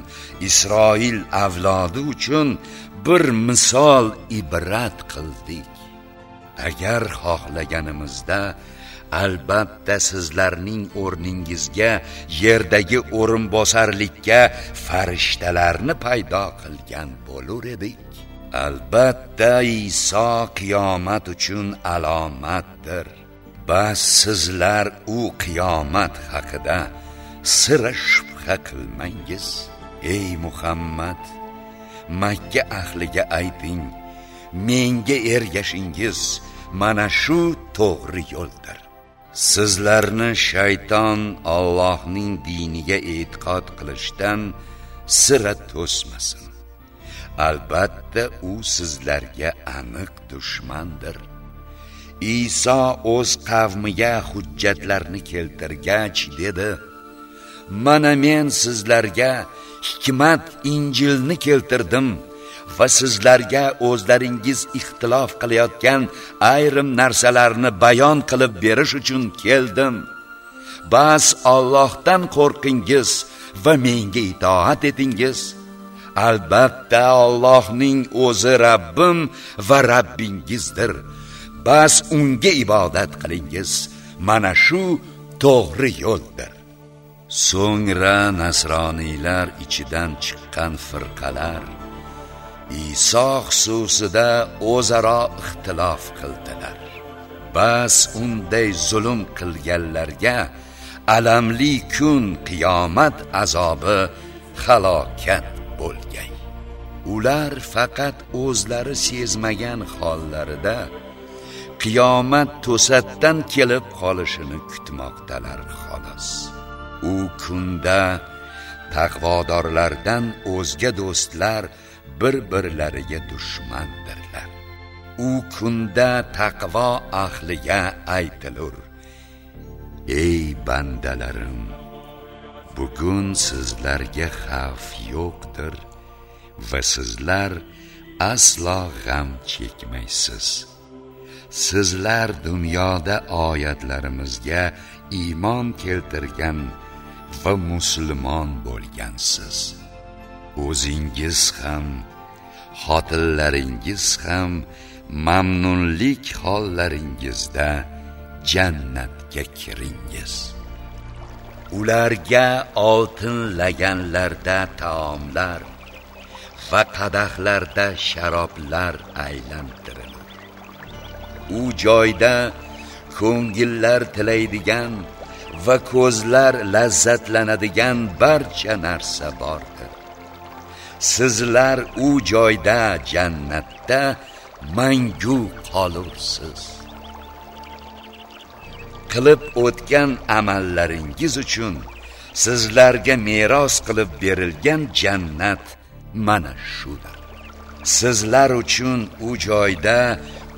Isroil avlodi uchun bir misol ibrat qildik. Agar xohlaganimizda albatta sizlarning o'rningizga yerdagi o'rinbosarlikka farishtalarni paydo qilgan bo'lur edik. Albatta Iso qiyomat uchun alomatdir. Bas sizlar u qiyomat haqida sira shubha qilmangiz. Ey muhammad makka ahliga ayting menga ergashingiz mana shu to'g'ri yo'ldir. Sizlarni shayton Allohning diniga e'tiqod qilishdan sira to'smasin. Albatta u sizlarga aniq dushmandir. Iso o'z qavmiga hujjatlarni keltirgach dedi: Mana men sizlarga hikmat Injilni keltirdim. Va sizlarga o'zlaringiz ixtilof qilayotgan ayrim narsalarni bayon qilib berish uchun keldim. Bas Allohdan qo'rqingiz va menga itoat etingiz. Albatta Allohning o'zi Rabbim va Rabbingizdir. bas unga ibodat qilingiz mana shu to'g'ri yo'ldir so'ngra nasroniylar ichidan chiqqan firqalar Iso xususida o'zaro ixtilof qildilar. Bas unday zulm qilganlarga alamli kun qiyomat azobi halokat bo'lgay. Ular faqat o'zlari sezmagan hollarida qiyomat to'satdan kelib qolishini kutmoqdalar xolos. U kunda taqvodorlardan o'zga do'stlar bir birlariga dushmandirlar. U kunda taqvo ahliga aytilur. Ey bandalarim bugun sizlarga xavf yo'qdir va sizlar aslo g'am chekmaysiz. Sizlar dunyoda oyatlarimizga iymon keltirgan va musulmon bo'lgansiz. O'zingiz ham xotinlaringiz ham mamnunlik hollaringizda jannatga kiringiz. Ularga oltinlaganlarda taomlar va qadahlarda sharoblar aylantiriladi. U joyda ko'ngillar tilaydigan va ko'zlar lazzatlanadigan barcha narsa bor. Sizlar u joyda jannatda mangu qolursiz. Qilib o'tgan amallaringiz uchun sizlarga meros qilib berilgan jannat mana shudir. Sizlar uchun u joyda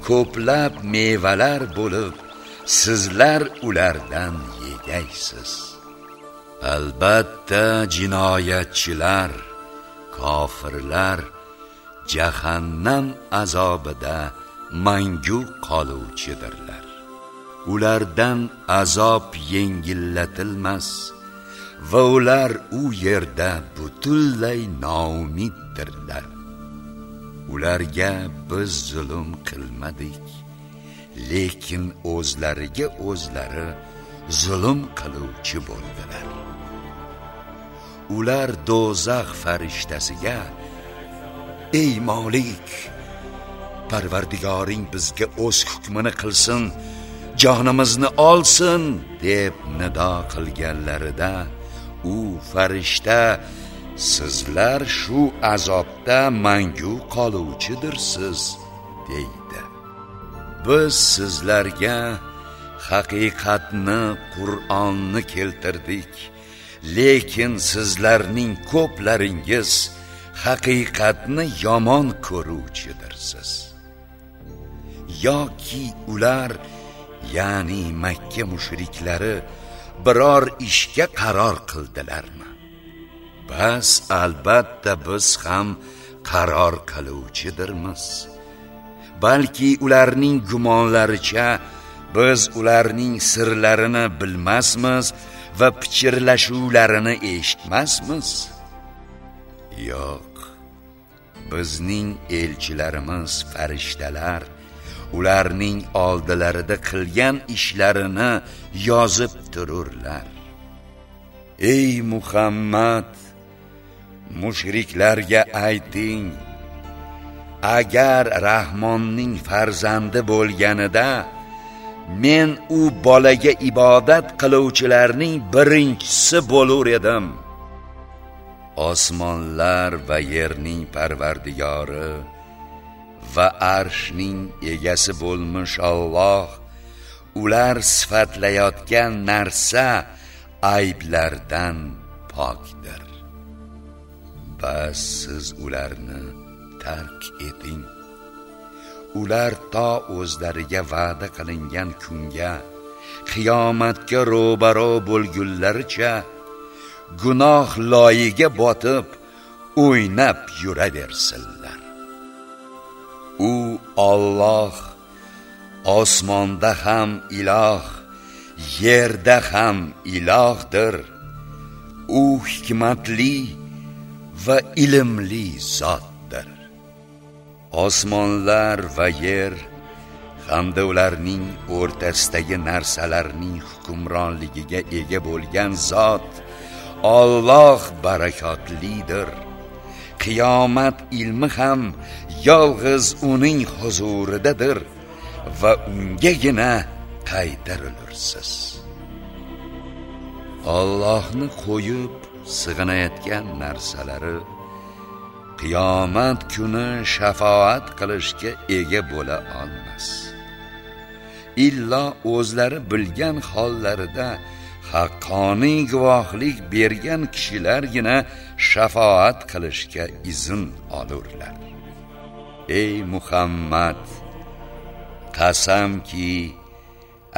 ko'plab mevalar bo'lib sizlar ulardan yegaysiz. Albatta jinoyatchilar kofirlar jahannam azobida mangu qoluvchidirlar. Ulardan azob yengillatilmas va ular u yerda butunlay noumiddirlar ularga biz zulm qilmadik lekin o'zlariga o'zlari zulm qiluvchi bo'ldilar. Ular do'zax farishtasiga ey molik parvardigoring bizga o'z hukmini qilsin jonimizni olsin deb nido qilganlarida u farishta sizlar shu azobda mangu qoluvchidirsiz deydi. Biz sizlarga haqiqatni qur'onni keltirdik. Lekin sizlarning ko'plaringiz haqiqatni yomon ko'ruvchidirsiz. Yoki ular ya'ni makka mushriklari biror ishga qaror qildilarmi? Bas albatta biz ham qaror qiluvchidirmiz. Balki ularning gumonlaricha biz ularning sirlarini bilmasmiz va pichirlashuvlarini eshitmasmiz? Yo'q. Bizning elchilarimiz farishtalar ularning oldilarida qilgan ishlarini yozib tururlar. Ey muhammad mushriklarga ayting agar rahmonning farzandi bo'lganida men u bolaga ibodat qiluvchilarning birinchisi bo'lur edim. Osmonlar va yerning parvardigori va arshning egasi bo'lmish Alloh ular sifatlayotgan narsa ayblardan pokdir. Bas siz ularni tark eting. Ular to o'zlariga va'da qilingan kunga qiyomatga ro'baro bo'lgunlaricha gunoh loyiga botib o'ynab yuraversinlar. U Alloh osmonda ham iloh yerda ham ilohdir. U hikmatli va ilmli zot. Osmonlar va yer hamda ularning o'rtasidagi narsalarning hukmronligiga ega bo'lgan zot Alloh barakotlidir. Qiyomat ilmi ham yolg'iz uning huzuridadir va ungagina qaytarilursiz. Allohni qo'yib sig'inayotgan narsalari qiyomat kuni shafoat qilishga ega bo'la olmas. Illo o'zlari bilgan hollarida haqqoniy guvohlik bergan kishilargina shafoat qilishga izn olurlar. Ey muhammad qasamki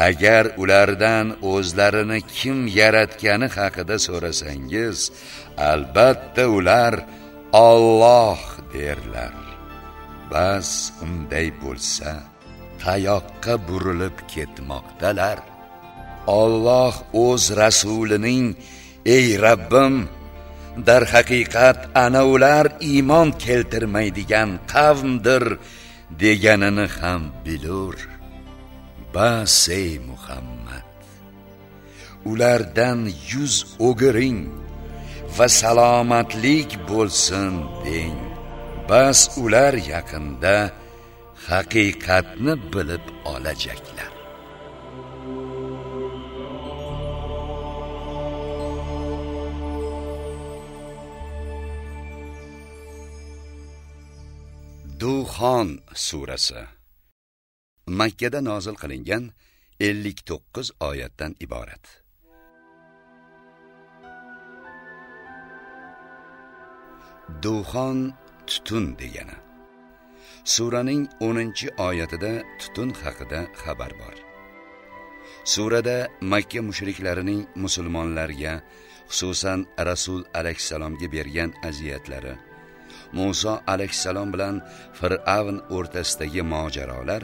agar ulardan o'zlarini kim yaratgani haqida so'rasangiz albatta ular Alloh derlar. Bas unday bo'lsa tayoqqa burilib ketmoqdalar. Alloh o'z rasulining ey Rabbim dar haqiqat ana ular iymon keltirmaydigan qavmdir deganini ham bilur. Bas ey muhammad ulardan yuz o'giring. Va salomatlik bo'lsin deng. Bas ular yaqinda haqiqatni bilib olajaklar. Duxon surasi. Makkada nozil qilingan 59 oyatdan iborat. Duxon tutun degani suraning 10 oyatida tutun haqida xabar bor surada makka mushriklarining musulmonlarga xususan rasul alayhissalomga bergan aziyatlari Musa alayhissalom bilan Fir'avn o'rtasidagi mojarolar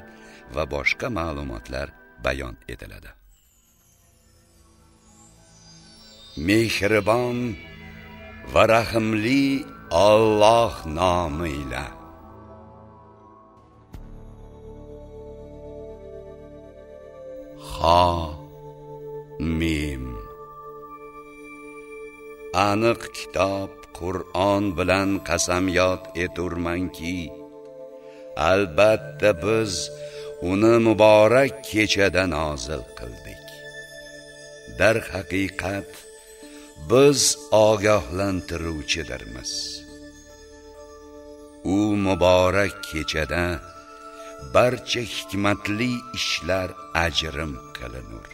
va boshqa ma'lumotlar bayon etiladi. Mehribon va rahimli Alloh nomi ila. Ha Mim. Aniq kitob Qur'on bilan qasamyod eturmanki albatta biz uni muborak kechada nozil qildik. Dar haqiqat biz ogohlantiruvchidirmiz. U muborak kechada barcha hikmatli ishlar ajrim qilinur.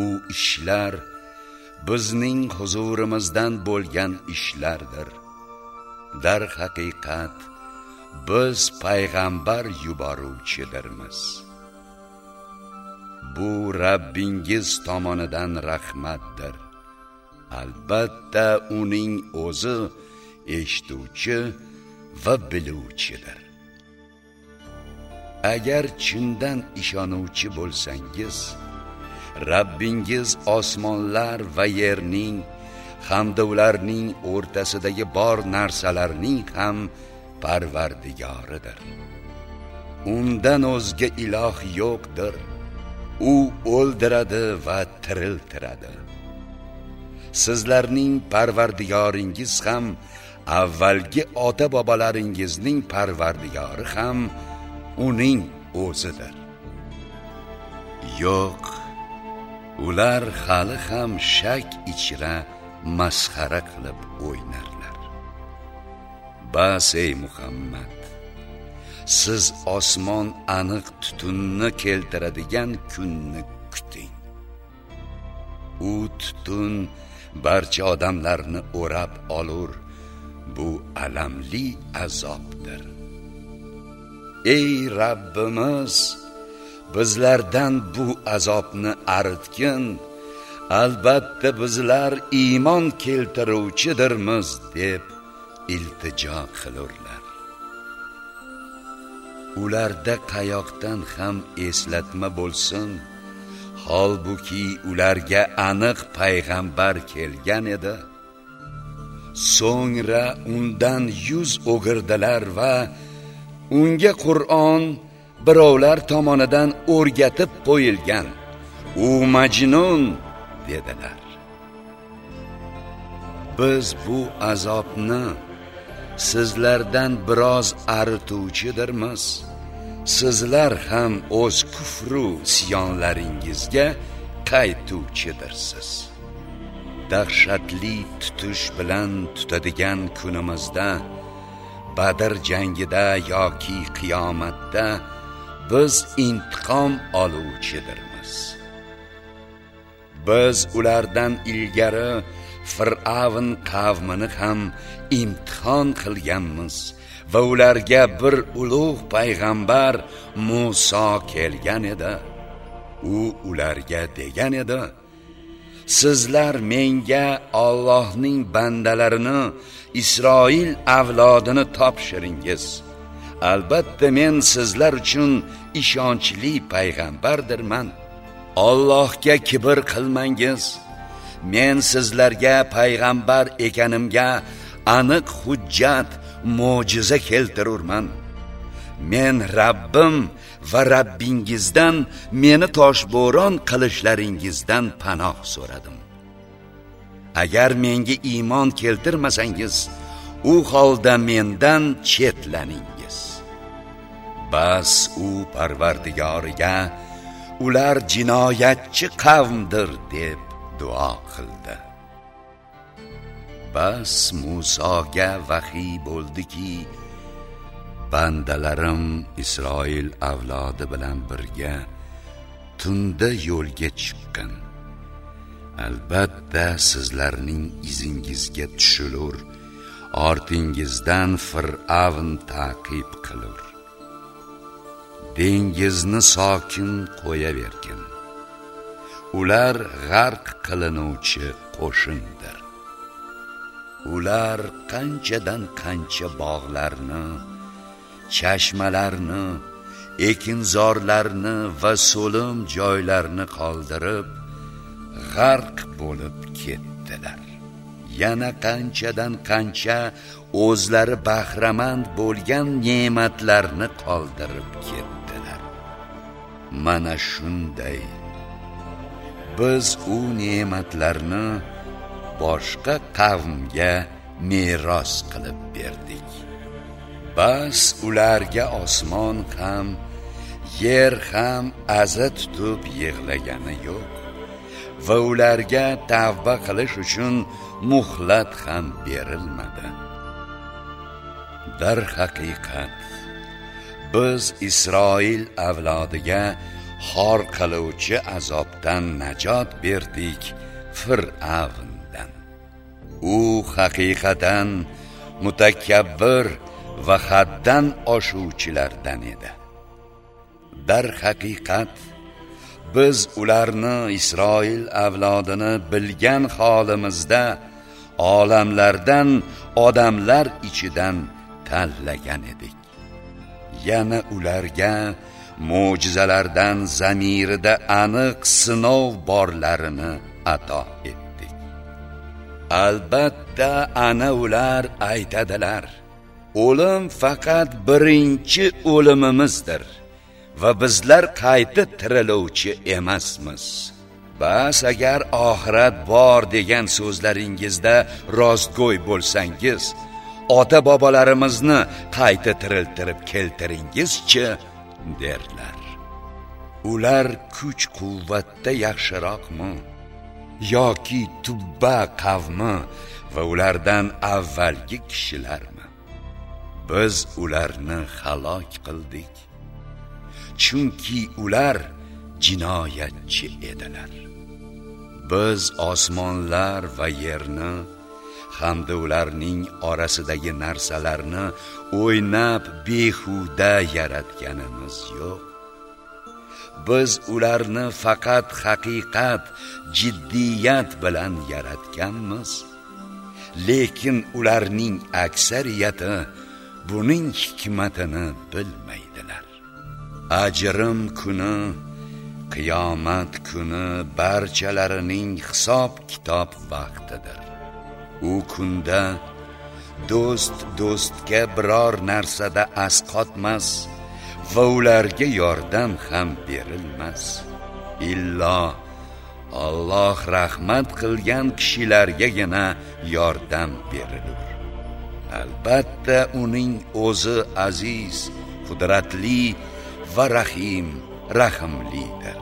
U ishlar bizning huzurimizdan bo'lgan ishlardir. Dar haqiqat biz payg'ambar yuboruvchidirmiz bu Rabbingiz tomonidan rahmatdir. Albatta uning o'zi eshituvchi va biluvchidir. Agar chindan ishonuvchi bo'lsangiz Rabbingiz osmonlar va yerning hamda ularning o'rtasidagi bor narsalarning ham parvardigoridir. Undan o'zga iloh yo'qdir. U o'ldiradi va tiriltiradi. Sizlarning parvardigoringiz ham avvalgi ota bobolaringizning parvardigori ham uning o'zidir. Yo'q ular hali ham shak ichra masxara qilib o'ynarlar. Bas ey muhammad siz osmon aniq tutunni keltiradigan kunni kuting. U tutun barcha odamlarni o'rab olur bu alamli azobdir. Ey Rabbimiz bizlardan bu azobni artgin. Albatta bizlar iymon keltiruvchidirmiz deb iltijo qilurlar. Ularda qayoqdan ham eslatma bo'lsin. Holbuki ularga aniq payg'ambar kelgan edi. So'ngra undan yuz o'girdilar va unga qur'on birovlar tomonidan o'rgatib qo'yilgan. U majnun dedilar. Biz bu azobni sizlardan biroz arituvchidirmiz sizlar ham o'z kufru siyonlaringizga qaytuvchidirsiz. Dahshatli tutish bilan tutadigan kunimizda badr jangida yoki qiyomatda biz intiqom oluvchidirmiz. Biz ulardan ilgari fir'avn qavmini ham imtihon qilganmiz va ularga bir ulug' payg'ambar Musa kelgan edi. U ularga degan edi sizlar menga Allohning bandalarini Isroil avlodini topshiringiz. Albatta men sizlar uchun ishonchli payg'ambardirman. Allohga kibr qilmangiz. Men sizlarga payg'ambar ekanimga aniq hujjat mo'jiza keltirurman. Men Rabbim va Rabbingizdan meni toshbo'ron qilishlaringizdan panoh so'radim. Agar menga iymon keltirmasangiz u holda mendan chetlaningiz. Bas u parvardigoriga ular jinoyatchi qavmdir deb duo qildi. Bas Musoga vahiy bo'ldiki bandalarim Isroil avlodi bilan birga tunda yo'lga chiqqan. Albatta sizlarning izingizga tushilur ortingizdan fir'avn taqib qilur. Dengizni sokin qo'yavergin. Ular g'arq qilinuvchi qo'shindir. Ular qanchadan qancha bog'larni chashmalarni ekinzorlarni va so'lim joylarni qoldirib g'arq bo'lib ketdilar. Yana qanchadan qancha o'zlari bahramand bo'lgan ne'matlarni qoldirib ketdilar. Mana shunday. Biz u ne'matlarni boshqa qavmga meros qilib berdik. Bas ularga osmon ham yer ham aza tutib yig'lagani yo'q. Va ularga tavba qilish uchun muhlat ham berilmadi. Darhaqiqat biz Isroil avlodiga xor qiluvchi azobdan najot berdik fir'avndan. U haqiqatan mutakabbir va haddan oshuvchilardan edi. Dar haqiqat biz ularni Isroil avlodini bilgan holimizda olamlardan odamlar ichidan tanlagan edik. Yana ularga mo'jizalardan zamirida aniq sinov borlarini ato etdik. Albatta ana ular aytadilar. O'lim faqat birinchi o'limimizdir va bizlar qayta tiriluvchi emasmiz. Bas agar oxirat bor degan so'zlaringizda rostgo'y bo'lsangiz ota bobolarimizni qayta tiriltirib keltiringizchi derlar. Ular kuch quvvatda yaxshiroqmi yoki tubba qavmi va ulardan avvalgi kishilarmi? Biz ularni halok qildik. Chunki ular jinoyatchi edilar. Biz osmonlar va yerni hamda ularning orasidagi narsalarni o'ynab behuda yaratganimiz yo'q. Biz ularni faqat haqiqat jiddiyat bilan yaratganmiz. Lekin ularning aksariyati buning hikmatini bilmaydilar. Ajrim kuni qiyomat kuni barchalarining hisob kitob vaqtidir. U kunda do'st do'stga biror narsada asqotmas va ularga yordam ham berilmas. Illo Alloh rahmat qilgan kishilargagina yordam berilur. Albatta uning o'zi aziz qudratli va rahim rahimlidir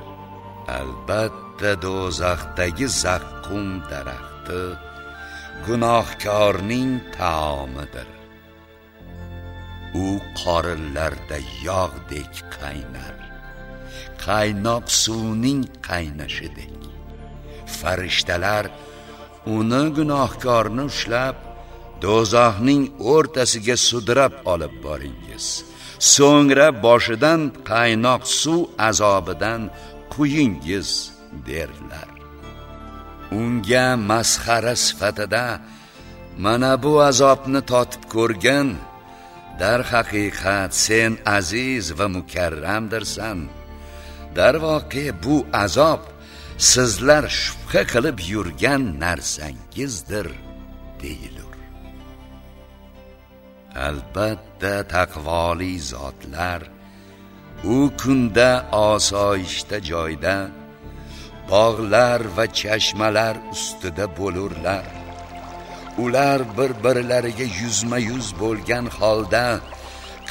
albatta do'zaxdagi zaqqum daraxti gunohkorning taomidir. U qorinlarda yog'dek qaynar qaynoq suvning qaynashidek farishtalar uni gunohkorni ushlab do'zaxning o'rtasiga sudrab olib boringiz. So'ngra boshidan qaynoq suv azobidan quyingiz derlar unga masxara sifatida mana bu azobni totib ko'rgin haqiqat sen aziz va mukarramdirsan. Darvoqe bu azob sizlar shubha qilib yurgan narsangizdir deyiladi. Albatta taqvoli zotlar. U kunda osoyishta joyda bog'lar va chashmalar ustida bo'lurlar. Ular bir birlariga yuzma yuz bo'lgan holda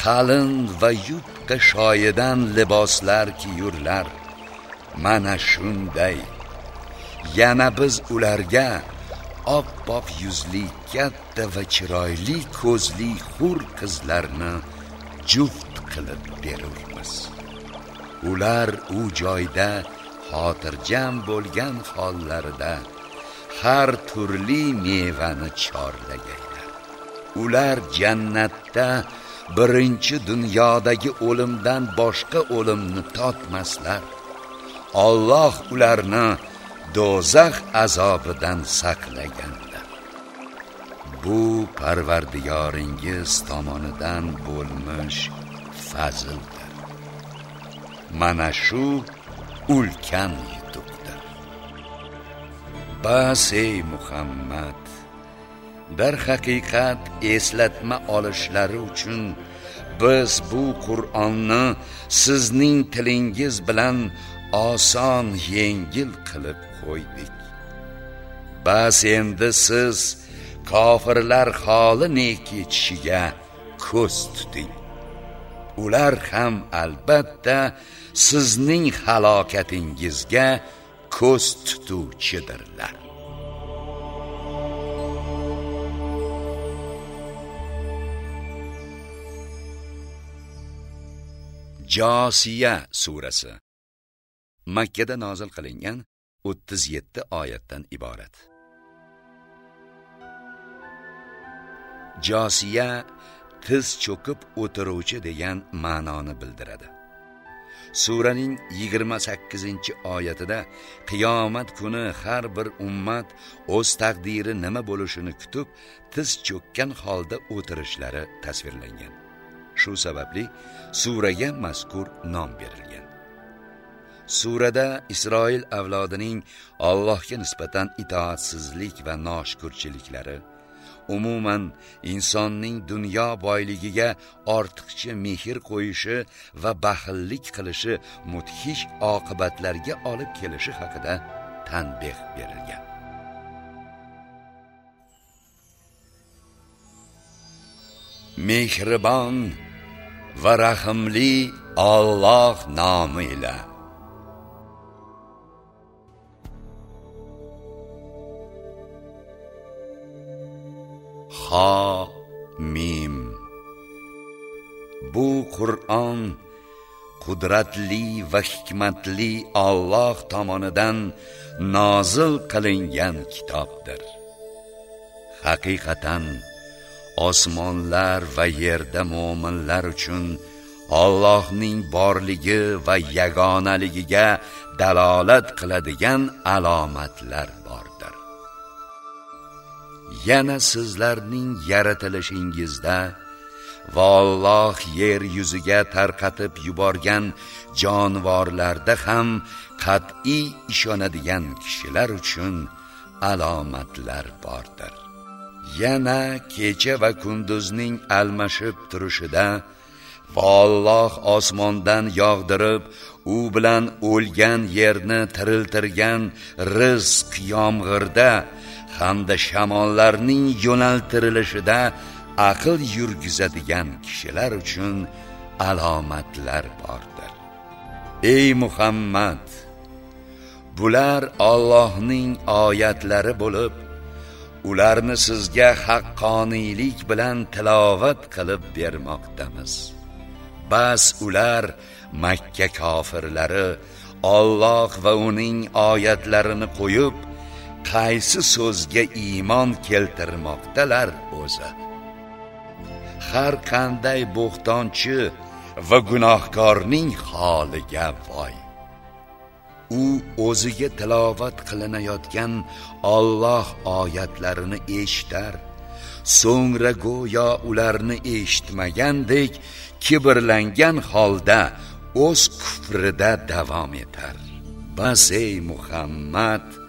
qalin va yupqa shoyidan liboslar kiyurlar. Mana shunday. Yana biz ularga oppoq yuzli katta va chiroyli ko'zli hur qizlarni juft qilib berurmiz. Ular u joyda xotirjam bo'lgan hollarida har turli mevani chorlaganlar ular jannatda birinchi dunyodagi o'limdan boshqa o'limni totmaslar Alloh ularni do'zax azobidan saqlagandir bu parvardigoringiz tomonidan bo'lmish fazldir mana shu ulkan yutuqdir. Bas ey muhammad darhaqiqat eslatma olishlari uchun biz bu qur'onni sizning tilingiz bilan oson yengil qilib qo'ydik. Bas endi siz kofirlar holi ne kechishiga ko'z tuting. Ular ham albatta sizning halokatingizga ko'z tutuvchidirlar. Josiya surasi. Makkada nozil qilingan 37 oyatdan iborat. Josiya tiz cho'kib o'tiruvchi degan ma'noni bildiradi. Suraning 28 oyatida qiyomat kuni har bir ummat o'z taqdiri nima bo'lishini kutib tiz cho'kkan holda o'tirishlari tasvirlangan. Shu sababli suraga mazkur nom berilgan. Surada isroil avlodining allohga nisbatan itoatsizlik va noshukurchiliklari umuman insonning dunyo boyligiga ortiqcha mehr qo'yishi va baxillik qilishi mudhish oqibatlarga olib kelishi haqida tanbeh berilgan. Mehribon va rahimli Alloh nomi ila ha mim bu qur'on qudratli va hikmatli Alloh tomonidan nozil qilingan kitobdir haqiqatan osmonlar va yerda mu'minlar uchun Allohning borligi va yagonaligiga dalolat qiladigan alomatlar bordir. Yana sizlarning yaratilishingizda va Alloh yer yuziga tarqatib yuborgan jonivorlarda ham qat'iy ishonadigan kishilar uchun alomatlar bordir. Yana kecha va kunduzning almashib turishida va Alloh osmondan yog'dirib, u bilan o'lgan yerni tiriltirgan rizq yomg'irda hamda shamollarning yo'naltirilishida aql yurgizadigan kishilar uchun alomatlar bordir. Ey muhammad bular Allohning oyatlari bo'lib ularni sizga haqqoniylik bilan tilovat qilib bermoqdamiz. Bas ular makka kofirlari Alloh va uning oyatlarini qo'yib qaysi so'zga iymon keltirmoqdalar o'zi? Har qanday bo'xtonchi va gunohkorning holiga voy. U o'ziga tilovat qilinayotgan Alloh oyatlarini eshitar so'ngra go'yo ularni eshitmagandek kibrlangan holda o'z kufrida davom etar. Bas ey muhammad!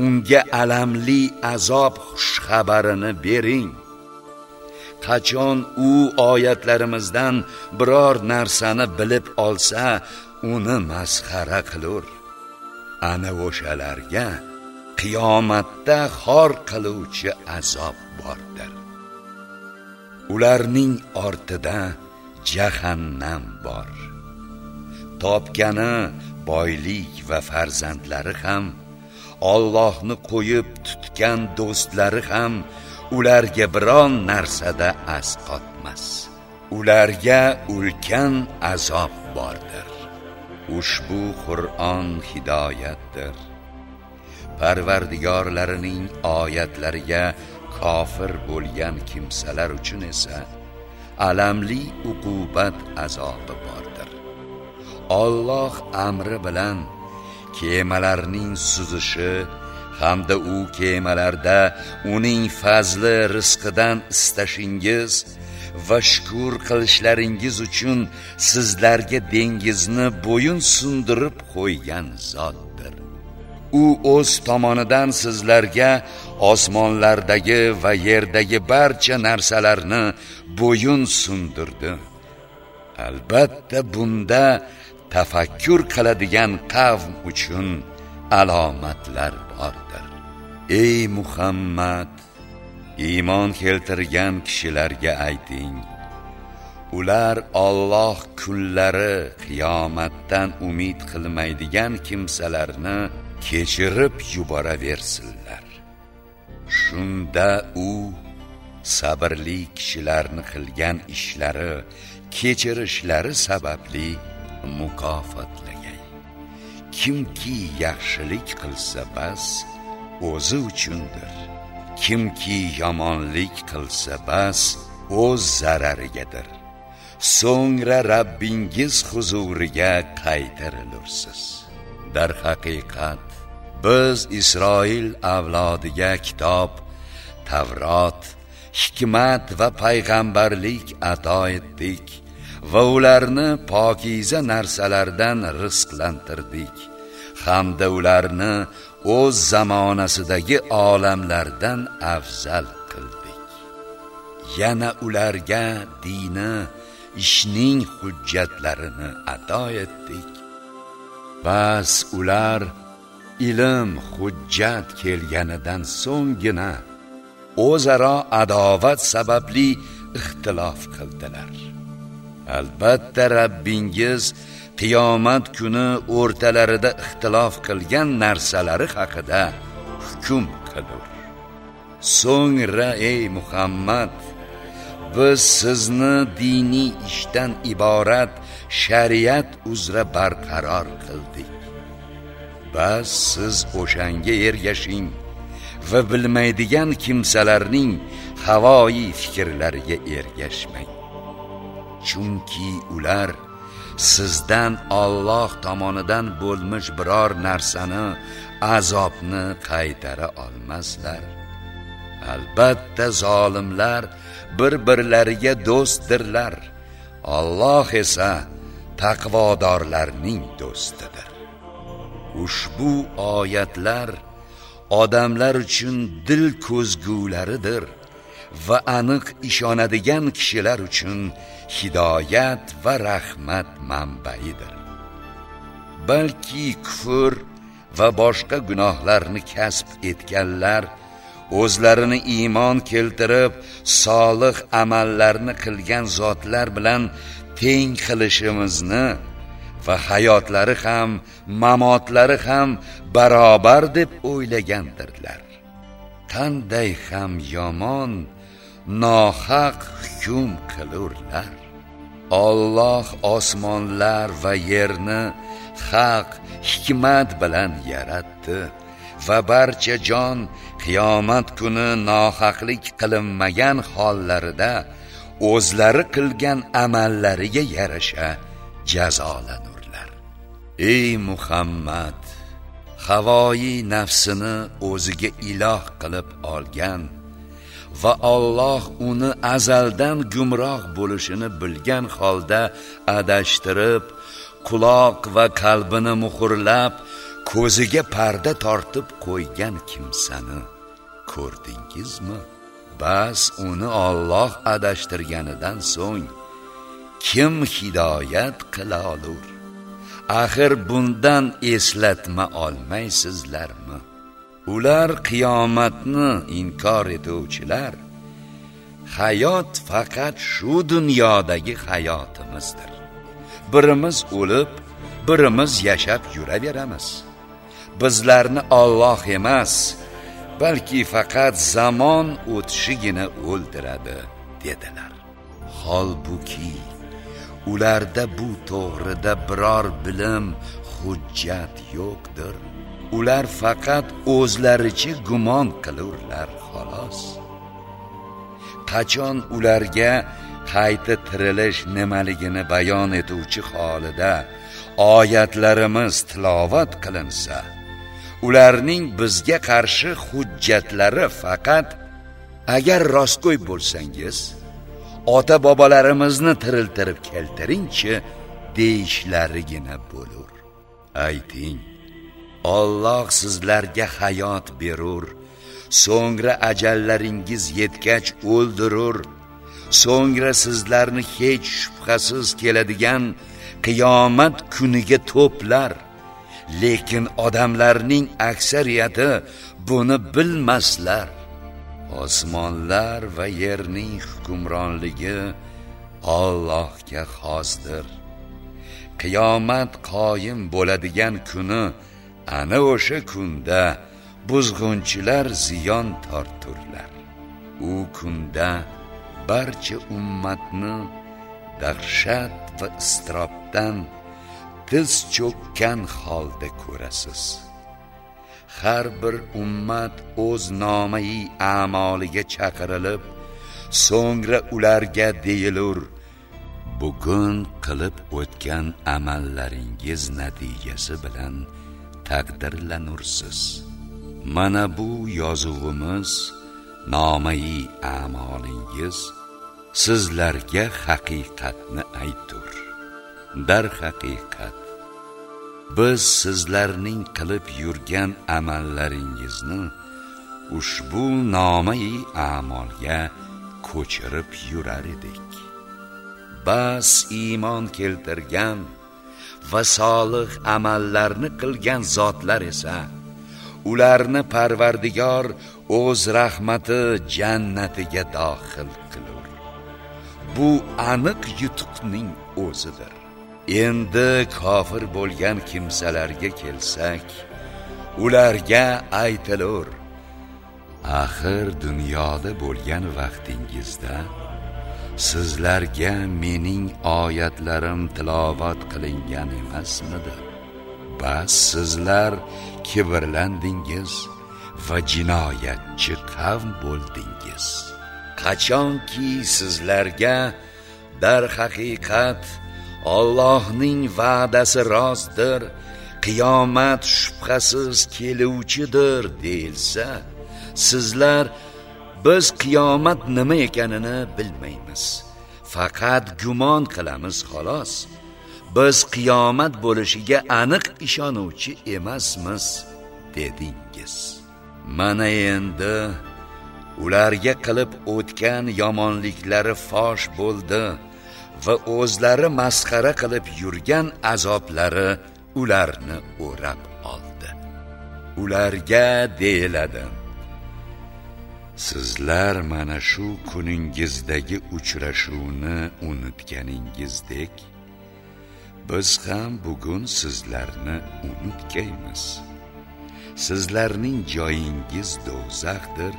Unga alamli azob xushxabarini bering. Qachon u oyatlarimizdan biror narsani bilib olsa uni masxara qilur. Ana o'shalarga qiyomatda xor qiluvchi azob bordir. Ularning ortida jahannam bor. Topgani boylik va farzandlari ham Allohni qo'yib tutgan do'stlari ham ularga biron narsada asqotmas ularga ulkan azob bordir. Ushbu qur'on hidoyatdir. Parvardigorlarining oyatlariga kofir bo'lgan kimsalar uchun esa alamli uqubat azobi bordir. Alloh amri bilan kemalarning suzishi hamda u kemalarda uning fazli rizqidan istashingiz va shukur qilishlaringiz uchun sizlarga dengizni bo'yin sundirib qo'ygan zotdir. U o'z tomonidan sizlarga osmonlardagi va yerdagi barcha narsalarni bo'yin sundirdi albatta bunda tafakkur qiladigan qavm uchun alomatlar bordir. Ey muhammad iymon keltirgan kishilarga ayting. Ular Alloh kunlari qiyomatdan umid qilmaydigan kimsalarni kechirib yuboraversinlar. Shunda u sabrli kishilarni qilgan ishlari kechirishlari sababli mukofotlagay kimki yaxshilik qilsa bas o'zi uchundir. Kimki yomonlik qilsa bas o'z zararigadir. So'ngra Rabbingiz huzuriga qaytarilursiz. Darhaqiqat biz Isroil avlodiga kitob Tavrot hikmat va payg'ambarlik ato etdik. Va ularni pokiza narsalardan rizqlantirdik. Hamda ularni o'z zamonasidagi olamlardan afzal qildik. Yana ularga dini ishning hujjatlarini ato etdik. Bas ular ilm hujjat kelganidan so'nggina o'zaro adovat sababli ixtilof qildilar. Albatta Rabbingiz qiyomat kuni o'rtalarida ixtilof qilgan narsalari haqida hukm qilur. So'ngra ey Muhammad biz sizni diniy ishdan iborat shariat uzra barqaror qildik. Bas siz o'shanga ergashing va bilmaydigan kimsalarning havoyi fikrlariga ergashmang. Chunki ular sizdan Alloh tomonidan bo'lmish biror narsani azobni qaytara olmaslar. Albatta zolimlar bir-birlariga do'stdirlar Alloh esa taqvodorlarning do'stidir. Ushbu oyatlar odamlar uchun dil ko'zgularidir va aniq ishonadigan kishilar uchun hidoyat va rahmat manbaidir balki kufr va boshqa gunohlarni kasb etganlar o'zlarini iymon keltirib solih amallarni qilgan zotlar bilan teng qilishimizni va hayotlari ham mamotlari ham barobar deb o'ylagandirlar. Qanday ham yomon nohaq hukm qilurlar. Alloh osmonlar va yerni haq hikmat bilan yaratdi va barcha jon qiyomat kuni nohaqlik qilinmagan hollarida o'zlari qilgan amallariga yarasha jazolanurlar ey muhammad havoyi nafsini o'ziga iloh qilib olgan va Alloh uni azaldan gumroh bo'lishini bilgan holda adashtirib quloq va qalbini muhrlab ko'ziga parda tortib qo'ygan kimsani ko'rdingizmi? Bas uni Alloh adashtirganidan so'ng kim hidoyat qila olur? Axir bundan eslatma olmaysizlarmi? Ular qiyomatni inkor etuvchilar. Hayot faqat shu dunyodagi hayotimizdir. Birimiz o'lib birimiz yashab yuraveramiz. Bizlarni Alloh emas balki faqat zamon o'tishigina o'ldiradi dedilar. Holbuki ularda bu to'g'rida biror bilim hujjat yo'qdir. Ular faqat o'zlaricha gumon qilurlar xolos. Qachon ularga qayta tirilish nimaligini bayon etuvchi holida oyatlarimiz tilovat qilinsa ularning bizga qarshi hujjatlari faqat agar rostgo'y bo'lsangiz ota bobolarimizni tiriltirib keltiringchi deyishlarigina bo'lur. Ayting. Alloh sizlarga hayot berur. So'ngra ajallaringiz yetgach o'ldirur. So'ngra sizlarni hech shubhasiz keladigan qiyomat kuniga to'plar. Lekin odamlarning aksariyati buni bilmaslar. Osmonlar va yerning hukmronligi Allohga xosdir. Qiyomat qoyim bo'ladigan kuni ana o'sha kunda buzg'unchilar ziyon torturlar. U kunda barcha ummatni dahshat va iztirobdan tiz cho'kkan holda ko'rasiz. Har bir ummat o'z nomai a'moliga chaqirilib so'ngra ularga deyilur bugun qilib o'tgan amallaringiz natijasi bilan taqdirlanursiz. Mana bu yozug'imiz nomai a'molingiz sizlarga haqiqatni aytur darhaqiqat biz sizlarning qilib yurgan amallaringizni ushbu nomai a'molga ko'chirib yurar edik. Bas iymon keltirgan va solih amallarni qilgan zotlar esa ularni parvardigor o'z rahmati jannatiga dohil qilur. Bu aniq yutuqning o'zidir. Endi kofir bo'lgan kimsalarga kelsak ularga aytilur axir dunyoda bo'lgan vaqtingizda sizlarga mening oyatlarim tilovat qilingan emasmidi? Bas sizlar kibrlandingiz va jinoyatchi qavm bo'ldingiz. Qachonki sizlarga dar haqiqat Allohning va'dasi rostdir qiyomat shubhasiz keluvchidir deyilsa sizlar biz qiyomat nima ekanini bilmaymiz. Faqat gumon qilamiz xolos. Biz qiyomat bo'lishiga aniq ishonuvchi emasmiz dedingiz. Mana endi ularga qilib o'tgan yomonliklari fosh bo'ldi va o'zlari masxara qilib yurgan azoblari ularni o'rab oldi. Ularga deyiladi sizlar mana shu kuningizdagi uchrashuvni unutganingizdek biz ham bugun sizlarni unutgaymiz. Sizlarning joyingiz do'zaxdir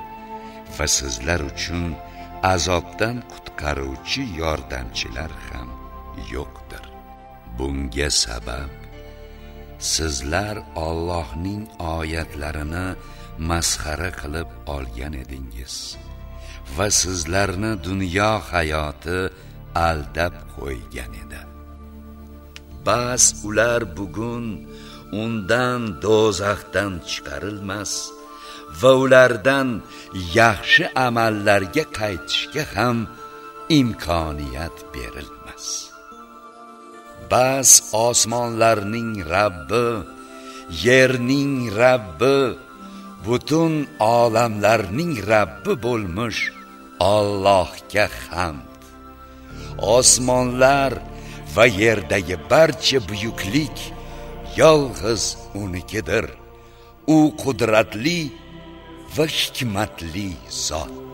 va sizlar uchun azobdan qutqaruvchi yordamchilar ham yo'qdir. Bunga sabab sizlar Allohning oyatlarini masxara qilib olgan edingiz. Va sizlarni dunyo hayoti aldab qo'ygan edi. Bas ular bugun undan do'zaxdan chiqarilmas va ulardan yaxshi amallarga qaytishga ham imkoniyat berilmas. Bas osmonlarning rabbi yerning rabbi butun olamlarning rabbi bo'lmuş Allohga hamd osmonlar va yerdagi barcha buyuklik yolg'iz unikidir u qudratli va hikmatli zot.